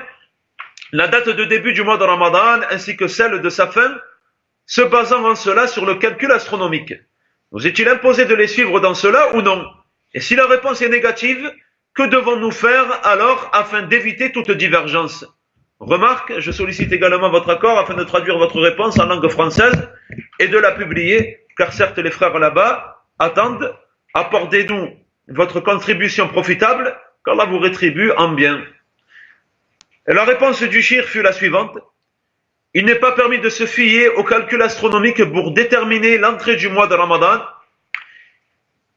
la date de début du mois de Ramadan ainsi que celle de sa fin, se basant en cela sur le calcul astronomique. Nous est-il imposé de les suivre dans cela ou non? Et si la réponse est négative, que devons-nous faire alors afin d'éviter toute divergence? Remarque, je sollicite également votre accord afin de traduire votre réponse en langue française et de la publier, car certes les frères là-bas attendent, apportez-nous votre contribution profitable, qu'Allah vous rétribue en bien. La réponse du shir fut la suivante. Il n'est pas permis de se fier au calcul astronomique pour déterminer l'entrée du mois de Ramadan.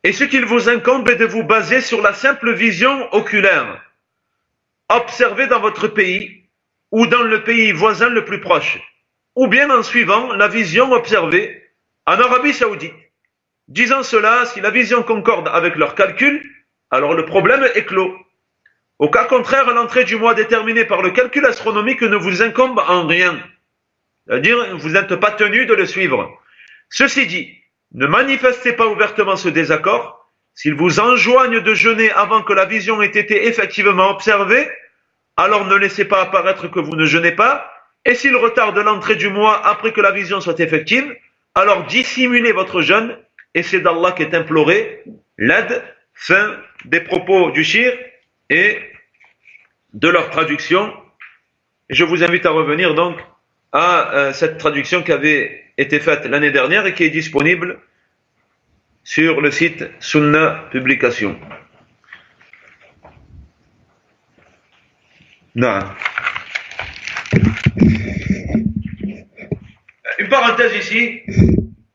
Et ce qu'il vous incombe est de vous baser sur la simple vision oculaire. Observez dans votre pays ou dans le pays voisin le plus proche, ou bien en suivant la vision observée en Arabie saoudite. Disant cela, si la vision concorde avec leur calcul, alors le problème est clos. Au cas contraire, l'entrée du mois déterminée par le calcul astronomique ne vous incombe en rien. C'est-à-dire, vous n'êtes pas tenu de le suivre. Ceci dit, ne manifestez pas ouvertement ce désaccord. S'il vous enjoigne de jeûner avant que la vision ait été effectivement observée, alors ne laissez pas apparaître que vous ne jeûnez pas. Et s'il retarde l'entrée du mois après que la vision soit effective, alors dissimulez votre jeûne et c'est d'Allah qu'est imploré l'aide. Fin des propos du shir et de leur traduction. je vous invite à revenir donc à euh, cette traduction qui avait été faite l'année dernière et qui est disponible sur le site Sunna Publication. Non. Une parenthèse ici.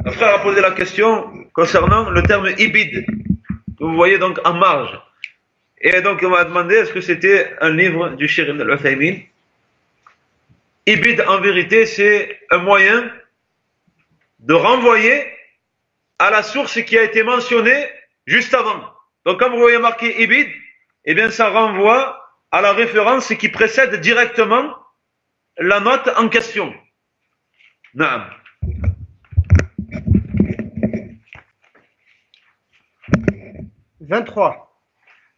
Un frère a posé la question concernant le terme ibid, que vous voyez donc en marge. Et donc on m'a demandé est-ce que c'était un livre du Shirin al-Uthaymin? Ibid en vérité c'est un moyen de renvoyer à la source qui a été mentionnée juste avant. Donc quand vous voyez marqué Ibid, eh bien ça renvoie à la référence qui précède directement la note en question. Naam. 23.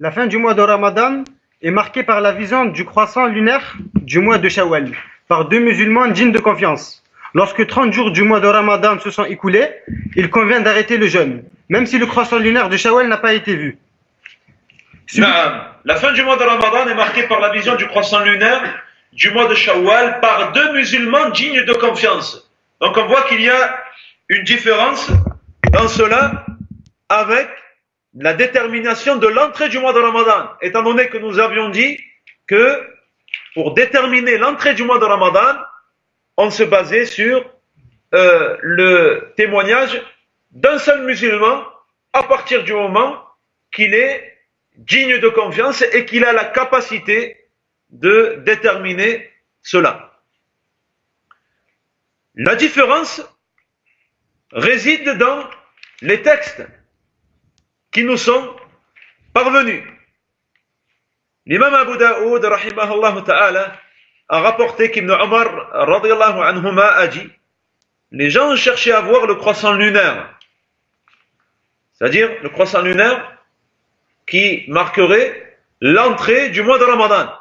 La fin du mois de Ramadan est marquée par la vision du croissant lunaire du mois de Shawwal par deux musulmans dignes de confiance. Lorsque 30 jours du mois de Ramadan se sont écoulés, il convient d'arrêter le jeûne, même si le croissant lunaire de Shawwal n'a pas été vu. La fin du mois de Ramadan est marquée par la vision du croissant lunaire du mois de Shawwal par deux musulmans dignes de confiance. Donc on voit qu'il y a une différence dans cela avec la détermination de l'entrée du mois de Ramadan, étant donné que nous avions dit que pour déterminer l'entrée du mois de Ramadan, on se basait sur euh, le témoignage d'un seul musulman à partir du moment qu'il est digne de confiance et qu'il a la capacité de déterminer cela. La différence réside dans les textes qui nous sont parvenus. L'imam Abu Daoud, a rapporté qu'Ibn Omar, anhuma, a dit, les gens cherchaient à voir le croissant lunaire, c'est-à-dire le croissant lunaire qui marquerait l'entrée du mois de Ramadan.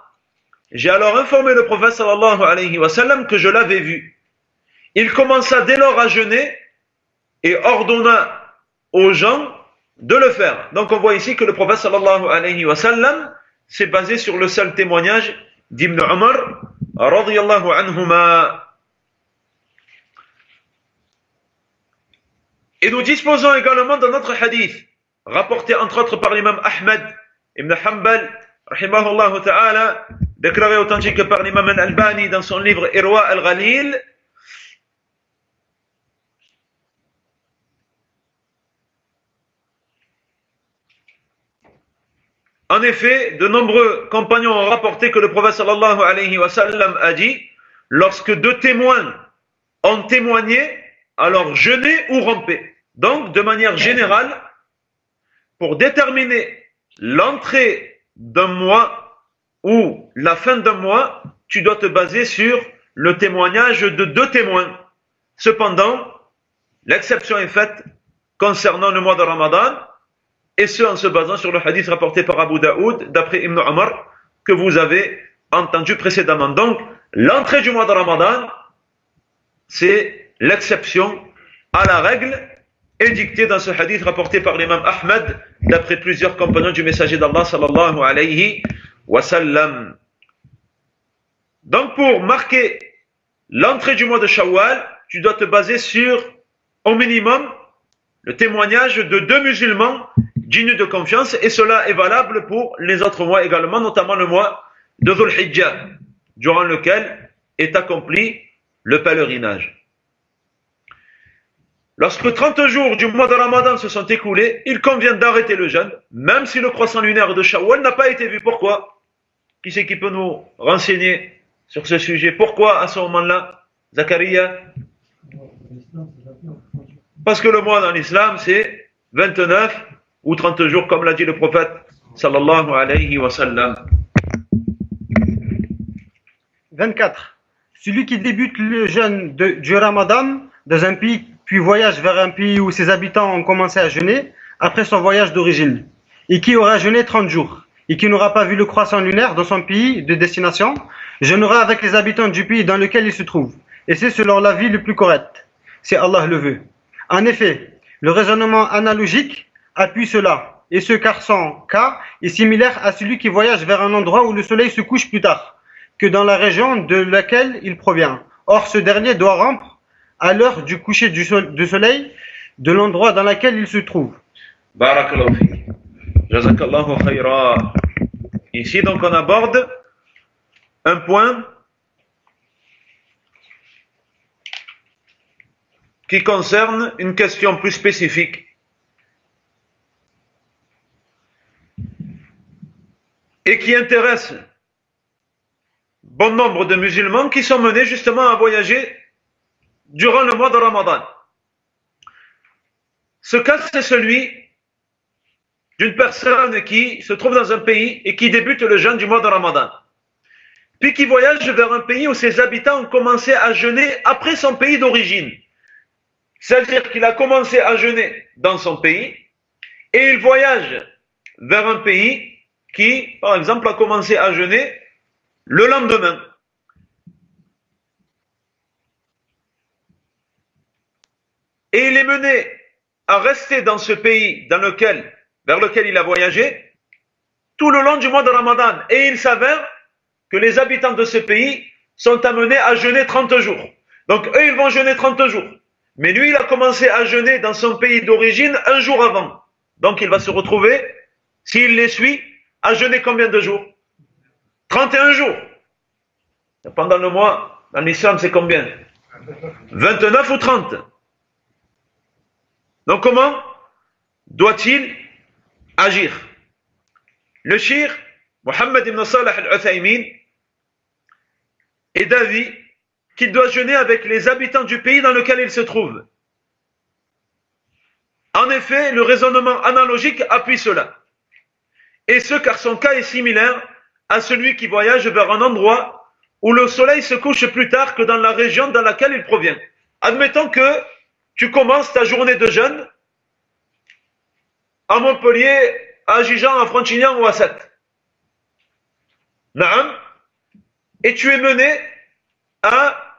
J'ai alors informé le prophète sallallahu alayhi wa sallam que je l'avais vu. Il commença dès lors à jeûner et ordonna aux gens de le faire. Donc on voit ici que le prophète sallallahu alayhi wa sallam s'est basé sur le seul témoignage d'Ibn Umar. Et nous disposons également dans notre hadith, rapporté entre autres par l'imam Ahmed ibn Hanbal, rahimahullah ta'ala, déclaré authentique par l'imam al-Albani dans son livre Irwa al-Ghalil, En effet, de nombreux compagnons ont rapporté que le prophète sallallahu a dit lorsque deux témoins ont témoigné, alors jeûner ou romper. Donc, de manière générale, pour déterminer l'entrée d'un mois ou la fin d'un mois, tu dois te baser sur le témoignage de deux témoins. Cependant, l'exception est faite concernant le mois de Ramadan, et ce en se basant sur le hadith rapporté par Abu Daoud, d'après Ibn Omar, que vous avez entendu précédemment. Donc, l'entrée du mois de Ramadan, c'est l'exception à la règle édictée dans ce hadith rapporté par l'imam Ahmed, d'après plusieurs compagnons du messager d'Allah sallallahu alayhi wa sallam. Donc, pour marquer l'entrée du mois de Shawwal, tu dois te baser sur, au minimum, le témoignage de deux musulmans dignes de confiance, et cela est valable pour les autres mois également, notamment le mois de Dhul Hijjah, durant lequel est accompli le pèlerinage. Lorsque 30 jours du mois de Ramadan se sont écoulés, il convient d'arrêter le jeûne, même si le croissant lunaire de Shawwal n'a pas été vu. Pourquoi? Qui c'est qui peut nous renseigner sur ce sujet? Pourquoi à ce moment-là, Zakaria? Parce que le mois dans l'islam, c'est 29 ou 30 jours, comme l'a dit le prophète sallallahu alayhi wa sallam. 24. Celui qui débute le jeûne de, du Ramadan dans un pays, puis voyage vers un pays où ses habitants ont commencé à jeûner après son voyage d'origine, et qui aura jeûné 30 jours, et qui n'aura pas vu le croissant lunaire dans son pays de destination, jeûnera avec les habitants du pays dans lequel il se trouve. Et c'est selon l'avis le plus correct, si Allah le veut. En effet, le raisonnement analogique appuie cela, et ce car son cas est similaire à celui qui voyage vers un endroit où le soleil se couche plus tard que dans la région de laquelle il provient. Or, ce dernier doit rompre à l'heure du coucher du, soleil de l'endroit dans lequel il se trouve. Ici, donc, on aborde un point qui concerne une question plus spécifique et qui intéresse bon nombre de musulmans qui sont menés justement à voyager durant le mois de Ramadan. Ce cas, c'est celui d'une personne qui se trouve dans un pays et qui débute le jeûne du mois de Ramadan. Puis qui voyage vers un pays où ses habitants ont commencé à jeûner après son pays d'origine. C'est-à-dire qu'il a commencé à jeûner dans son pays et il voyage vers un pays qui, par exemple, a commencé à jeûner le lendemain. Et il est mené à rester dans ce pays dans lequel, vers lequel il a voyagé tout le long du mois de Ramadan. Et il s'avère que les habitants de ce pays sont amenés à jeûner 30 jours. Donc eux, ils vont jeûner 30 jours. Mais lui, il a commencé à jeûner dans son pays d'origine un jour avant. Donc il va se retrouver, s'il les suit, à jeûner combien de jours? 31 jours. Pendant le mois, dans l'islam, c'est combien? 29 ou 30. Donc comment doit-il agir Le shir, Mohammed ibn Salah al-Uthaymin, est d'avis qu'il doit jeûner avec les habitants du pays dans lequel il se trouve. En effet, le raisonnement analogique appuie cela. Et ce car son cas est similaire à celui qui voyage vers un endroit où le soleil se couche plus tard que dans la région dans laquelle il provient. Admettons que tu commences ta journée de jeûne à Montpellier, à Gijan, à Frontignan ou à Sète. Et tu es mené à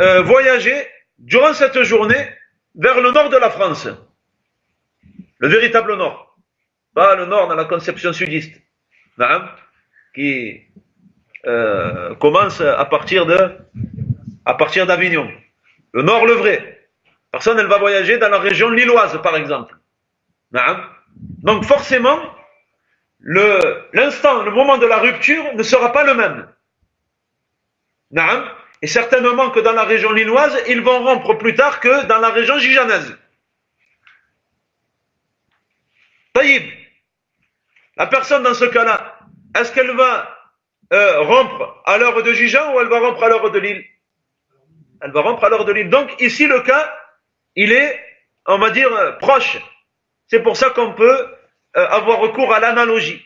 euh, voyager durant cette journée vers le nord de la France. Le véritable nord pas le nord dans la conception sudiste, qui euh, commence à partir de à partir d'Avignon. Le nord, le vrai. Personne, elle va voyager dans la région lilloise, par exemple. Donc forcément, l'instant, le, moment de la rupture ne sera pas le même. Et certainement que dans la région lilloise, ils vont rompre plus tard que dans la région gijanaise. Taïb. La personne dans ce cas-là, est-ce qu'elle va euh, rompre à l'heure de Jijan ou elle va rompre à l'heure de l'île Elle va rompre à l'heure de l'île. Donc ici, le cas, il est, on va dire, euh, proche. C'est pour ça qu'on peut euh, avoir recours à l'analogie.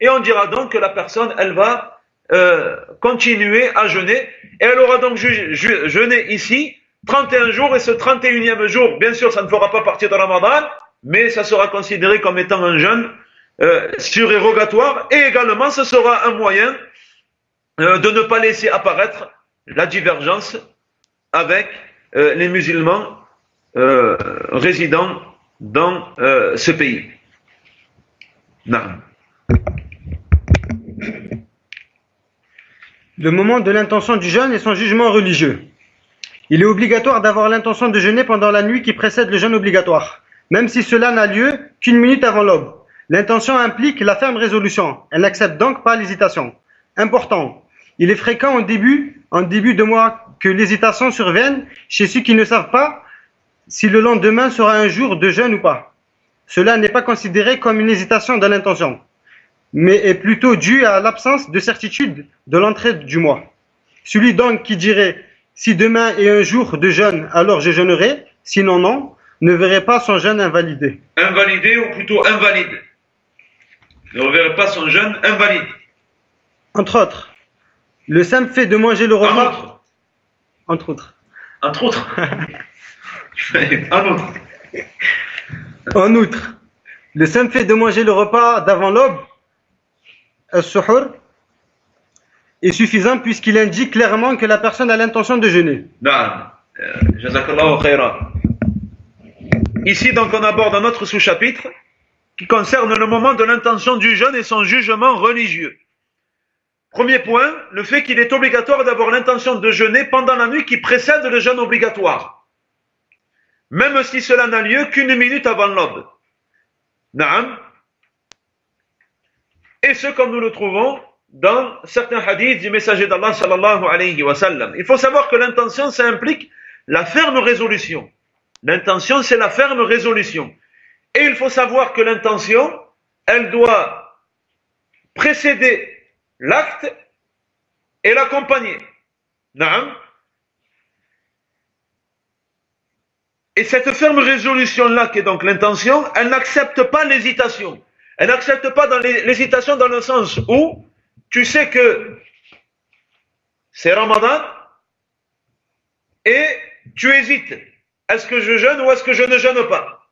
Et on dira donc que la personne, elle va euh, continuer à jeûner. Et elle aura donc jeûné ici 31 jours. Et ce 31e jour, bien sûr, ça ne fera pas partie de Ramadan, mais ça sera considéré comme étant un jeûne euh, surérogatoire. Et également, ce sera un moyen euh, de ne pas laisser apparaître la divergence avec les musulmans résidant dans euh, ce pays. Non. Le moment de l'intention du jeûne et son jugement religieux. Il est obligatoire d'avoir l'intention de jeûner pendant la nuit qui précède le jeûne obligatoire, même si cela n'a lieu qu'une minute avant l'aube. L'intention implique la ferme résolution. Elle n'accepte donc pas l'hésitation. Important. Il est fréquent en début, en début de mois que l'hésitation survienne chez ceux qui ne savent pas si le lendemain sera un jour de jeûne ou pas. Cela n'est pas considéré comme une hésitation dans l'intention mais est plutôt dû à l'absence de certitude de l'entrée du mois. Celui donc qui dirait si demain est un jour de jeûne, alors je jeûnerai, sinon non, ne verrait pas son jeûne invalidé. Invalidé ou plutôt invalide. Ne verrait pas son jeûne invalide. Entre autres, le simple fait de manger le repas. Entre autres. Entre autres. en outre. Le simple fait de manger le repas d'avant l'aube, al-suhur, est suffisant puisqu'il indique clairement que la personne a l'intention de jeûner. Euh, Ici, donc, on aborde un autre sous-chapitre qui concerne le moment de l'intention du jeûne et son jugement religieux. Premier point, le fait qu'il est obligatoire d'avoir l'intention de jeûner pendant la nuit qui précède le jeûne obligatoire. Même si cela n'a lieu qu'une minute avant l'aube. Naam. Et ce, comme nous le trouvons dans certains hadiths du messager d'Allah sallallahu alayhi wa sallam. Il faut savoir que l'intention, ça implique la ferme résolution. L'intention, c'est la ferme résolution. Et il faut savoir que l'intention, elle doit précéder l'acte et l'accompagner. Naam. Et cette ferme résolution-là, qui est donc l'intention, elle n'accepte pas l'hésitation. Elle n'accepte pas l'hésitation dans le sens où tu sais que c'est Ramadan et tu hésites. Est-ce que je jeûne ou est-ce que je ne jeûne pas?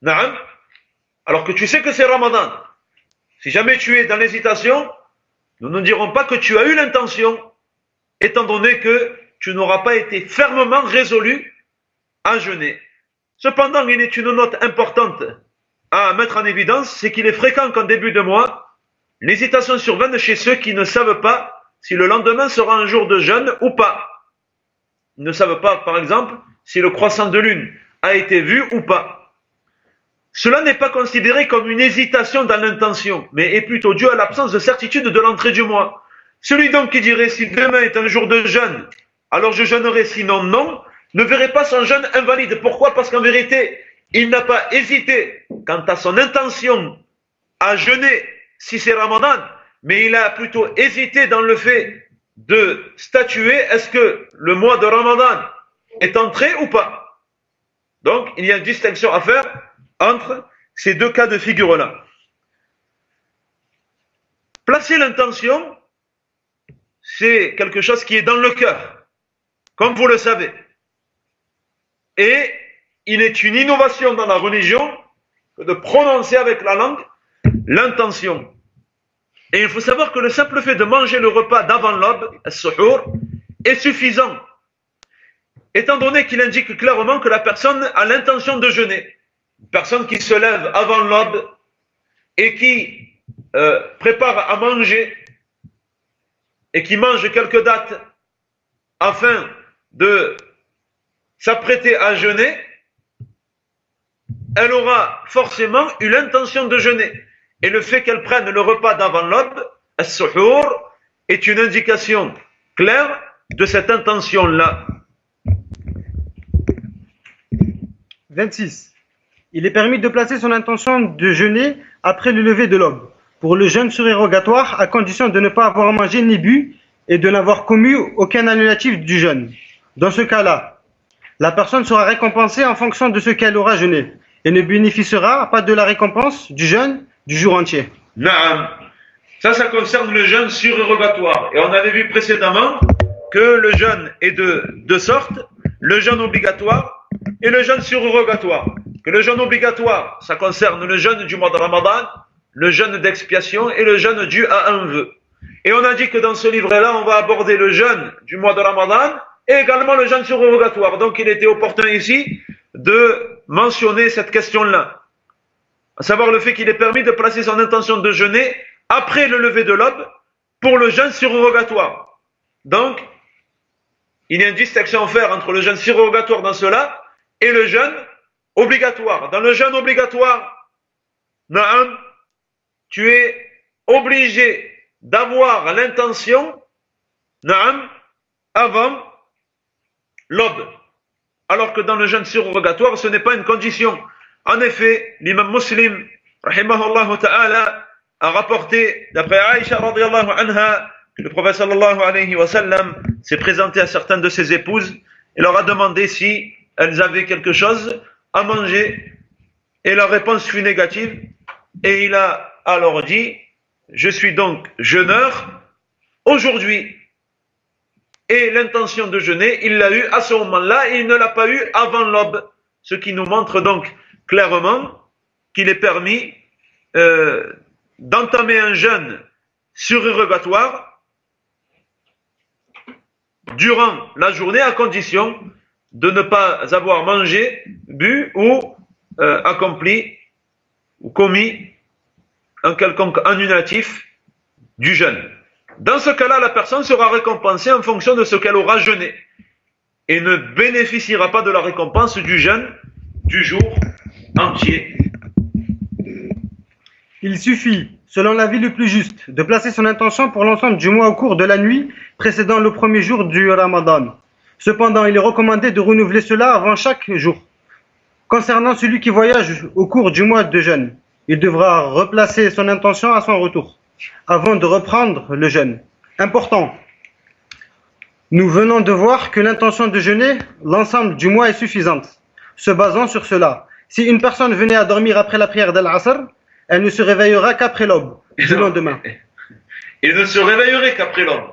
Naam. Alors que tu sais que c'est Ramadan. Si jamais tu es dans l'hésitation, nous ne dirons pas que tu as eu l'intention, étant donné que tu n'auras pas été fermement résolu à jeûner. Cependant, il est une note importante à mettre en évidence, c'est qu'il est fréquent qu'en début de mois, l'hésitation survienne chez ceux qui ne savent pas si le lendemain sera un jour de jeûne ou pas. Ils ne savent pas, par exemple, si le croissant de lune a été vu ou pas. Cela n'est pas considéré comme une hésitation dans l'intention, mais est plutôt dû à l'absence de certitude de l'entrée du mois. Celui donc qui dirait si demain est un jour de jeûne, alors je jeûnerai, sinon non, ne verrait pas son jeûne invalide. Pourquoi? Parce qu'en vérité, il n'a pas hésité quant à son intention à jeûner si c'est Ramadan, mais il a plutôt hésité dans le fait de statuer est-ce que le mois de Ramadan est entré ou pas? Donc, il y a une distinction à faire entre ces deux cas de figure-là. Placer l'intention, c'est quelque chose qui est dans le cœur, comme vous le savez. Et il est une innovation dans la religion de prononcer avec la langue l'intention. Et il faut savoir que le simple fait de manger le repas d'avant l'aube, est suffisant. Étant donné qu'il indique clairement que la personne a l'intention de jeûner. Une personne qui se lève avant l'aube et qui euh, prépare à manger et qui mange quelques dates afin de s'apprêter à jeûner, elle aura forcément eu l'intention de jeûner. Et le fait qu'elle prenne le repas d'avant l'aube, est une indication claire de cette intention-là. 26. Il est permis de placer son intention de jeûner après le lever de l'aube. pour le jeûne surérogatoire à condition de ne pas avoir mangé ni bu et de n'avoir commis aucun annulatif du jeûne. Dans ce cas-là, la personne sera récompensée en fonction de ce qu'elle aura jeûné et ne bénéficiera pas de la récompense du jeûne du jour entier. Naam. Ça, ça concerne le jeûne surérogatoire. Et on avait vu précédemment que le jeûne est de deux sortes, le jeûne obligatoire et le jeûne surérogatoire. Que le jeûne obligatoire, ça concerne le jeûne du mois de Ramadan, le jeûne d'expiation et le jeûne dû à un vœu. Et on a dit que dans ce livre-là, on va aborder le jeûne du mois de Ramadan et également le jeûne surérogatoire. Donc il était opportun ici de mentionner cette question-là. À savoir le fait qu'il est permis de placer son intention de jeûner après le lever de l'aube pour le jeûne surrogatoire. Donc, il y a une distinction à faire entre le jeûne surrogatoire dans cela et le jeûne obligatoire. Dans le jeûne obligatoire, Naam, tu es obligé d'avoir l'intention, Naam, avant l'aube. Alors que dans le jeûne surrogatoire, ce n'est pas une condition. En effet, l'imam muslim, rahimahullah ta'ala, a rapporté, d'après Aïcha radiallahu anha, que le prophète sallallahu alayhi wa sallam s'est présenté à certaines de ses épouses et leur a demandé si elles avaient quelque chose à manger et la réponse fut négative et il a alors dit je suis donc jeûneur aujourd'hui et l'intention de jeûner il l'a eu à ce moment-là et il ne l'a pas eu avant l'aube ce qui nous montre donc clairement qu'il est permis euh, d'entamer un jeûne surérogatoire durant la journée à condition de ne pas avoir mangé, bu ou euh, accompli ou commis un quelconque annulatif du jeûne. Dans ce cas-là, la personne sera récompensée en fonction de ce qu'elle aura jeûné et ne bénéficiera pas de la récompense du jeûne du jour entier. Il suffit, selon l'avis le plus juste, de placer son intention pour l'ensemble du mois au cours de la nuit précédant le premier jour du Ramadan. Cependant, il est recommandé de renouveler cela avant chaque jour. Concernant celui qui voyage au cours du mois de jeûne, il devra replacer son intention à son retour, avant de reprendre le jeûne. Important. Nous venons de voir que l'intention de jeûner l'ensemble du mois est suffisante. Se basant sur cela, si une personne venait à dormir après la prière d'Al-Asr, elle ne se réveillera qu'après l'aube, du lendemain. Il ne se réveillerait qu'après l'aube.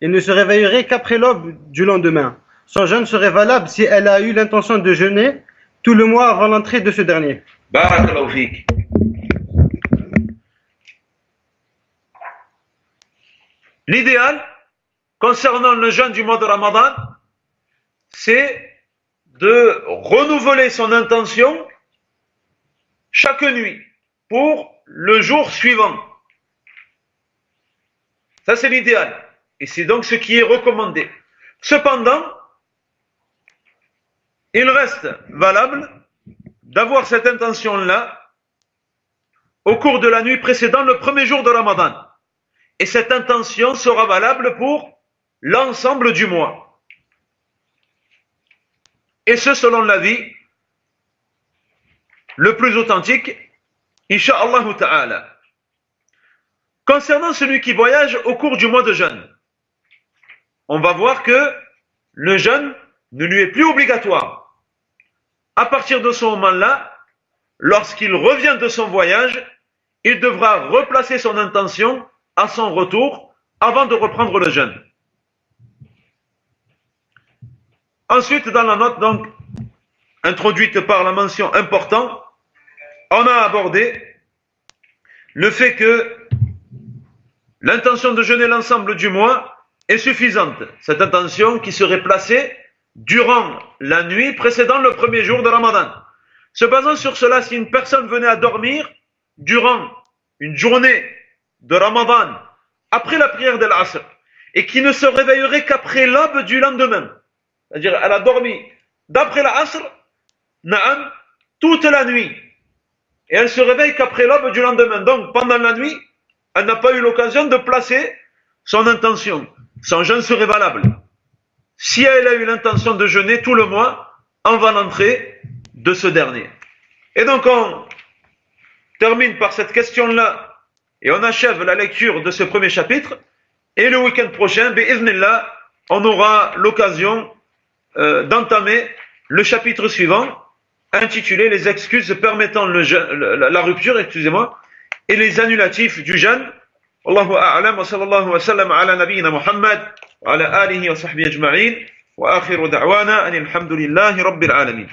Elle ne se réveillerait qu'après l'aube du lendemain. Son jeûne serait valable si elle a eu l'intention de jeûner tout le mois avant l'entrée de ce dernier. Barakallahu L'idéal concernant le jeûne du mois de Ramadan, c'est de renouveler son intention chaque nuit pour le jour suivant. Ça, c'est l'idéal. Et c'est donc ce qui est recommandé. Cependant, il reste valable d'avoir cette intention-là au cours de la nuit précédant le premier jour de Ramadan. Et cette intention sera valable pour l'ensemble du mois. Et ce, selon l'avis le plus authentique, Inch'Allah ta'ala. Concernant celui qui voyage au cours du mois de jeûne, on va voir que le jeûne ne lui est plus obligatoire. À partir de ce moment-là, lorsqu'il revient de son voyage, il devra replacer son intention à son retour avant de reprendre le jeûne. Ensuite, dans la note, donc, introduite par la mention important, on a abordé le fait que l'intention de jeûner l'ensemble du mois est suffisante. Cette intention qui serait placée durant la nuit précédant le premier jour de Ramadan. Se basant sur cela, si une personne venait à dormir durant une journée de Ramadan, après la prière de l'Asr, et qui ne se réveillerait qu'après l'aube du lendemain, c'est-à-dire elle a dormi d'après l'Asr, Naam, toute la nuit, et elle se réveille qu'après l'aube du lendemain. Donc, pendant la nuit, elle n'a pas eu l'occasion de placer son intention. Son jeûne serait valable. Si elle a eu l'intention de jeûner tout le mois, avant l'entrée de ce dernier. Et donc, on termine par cette question-là, Et on achève la lecture de ce premier chapitre. Et le week-end prochain, bi'idhnillah, on aura l'occasion euh, d'entamer le chapitre suivant, intitulé Les excuses permettant le jeûne- la, rupture, excusez-moi, et les annulatifs du jeûne. Wallahu a'lam wa sallallahu wa sallam ala nabiyyina Muhammad wa ala alihi wa sahbihi ajma'in wa akhiru da'wana anil hamdulillahi rabbil alamin.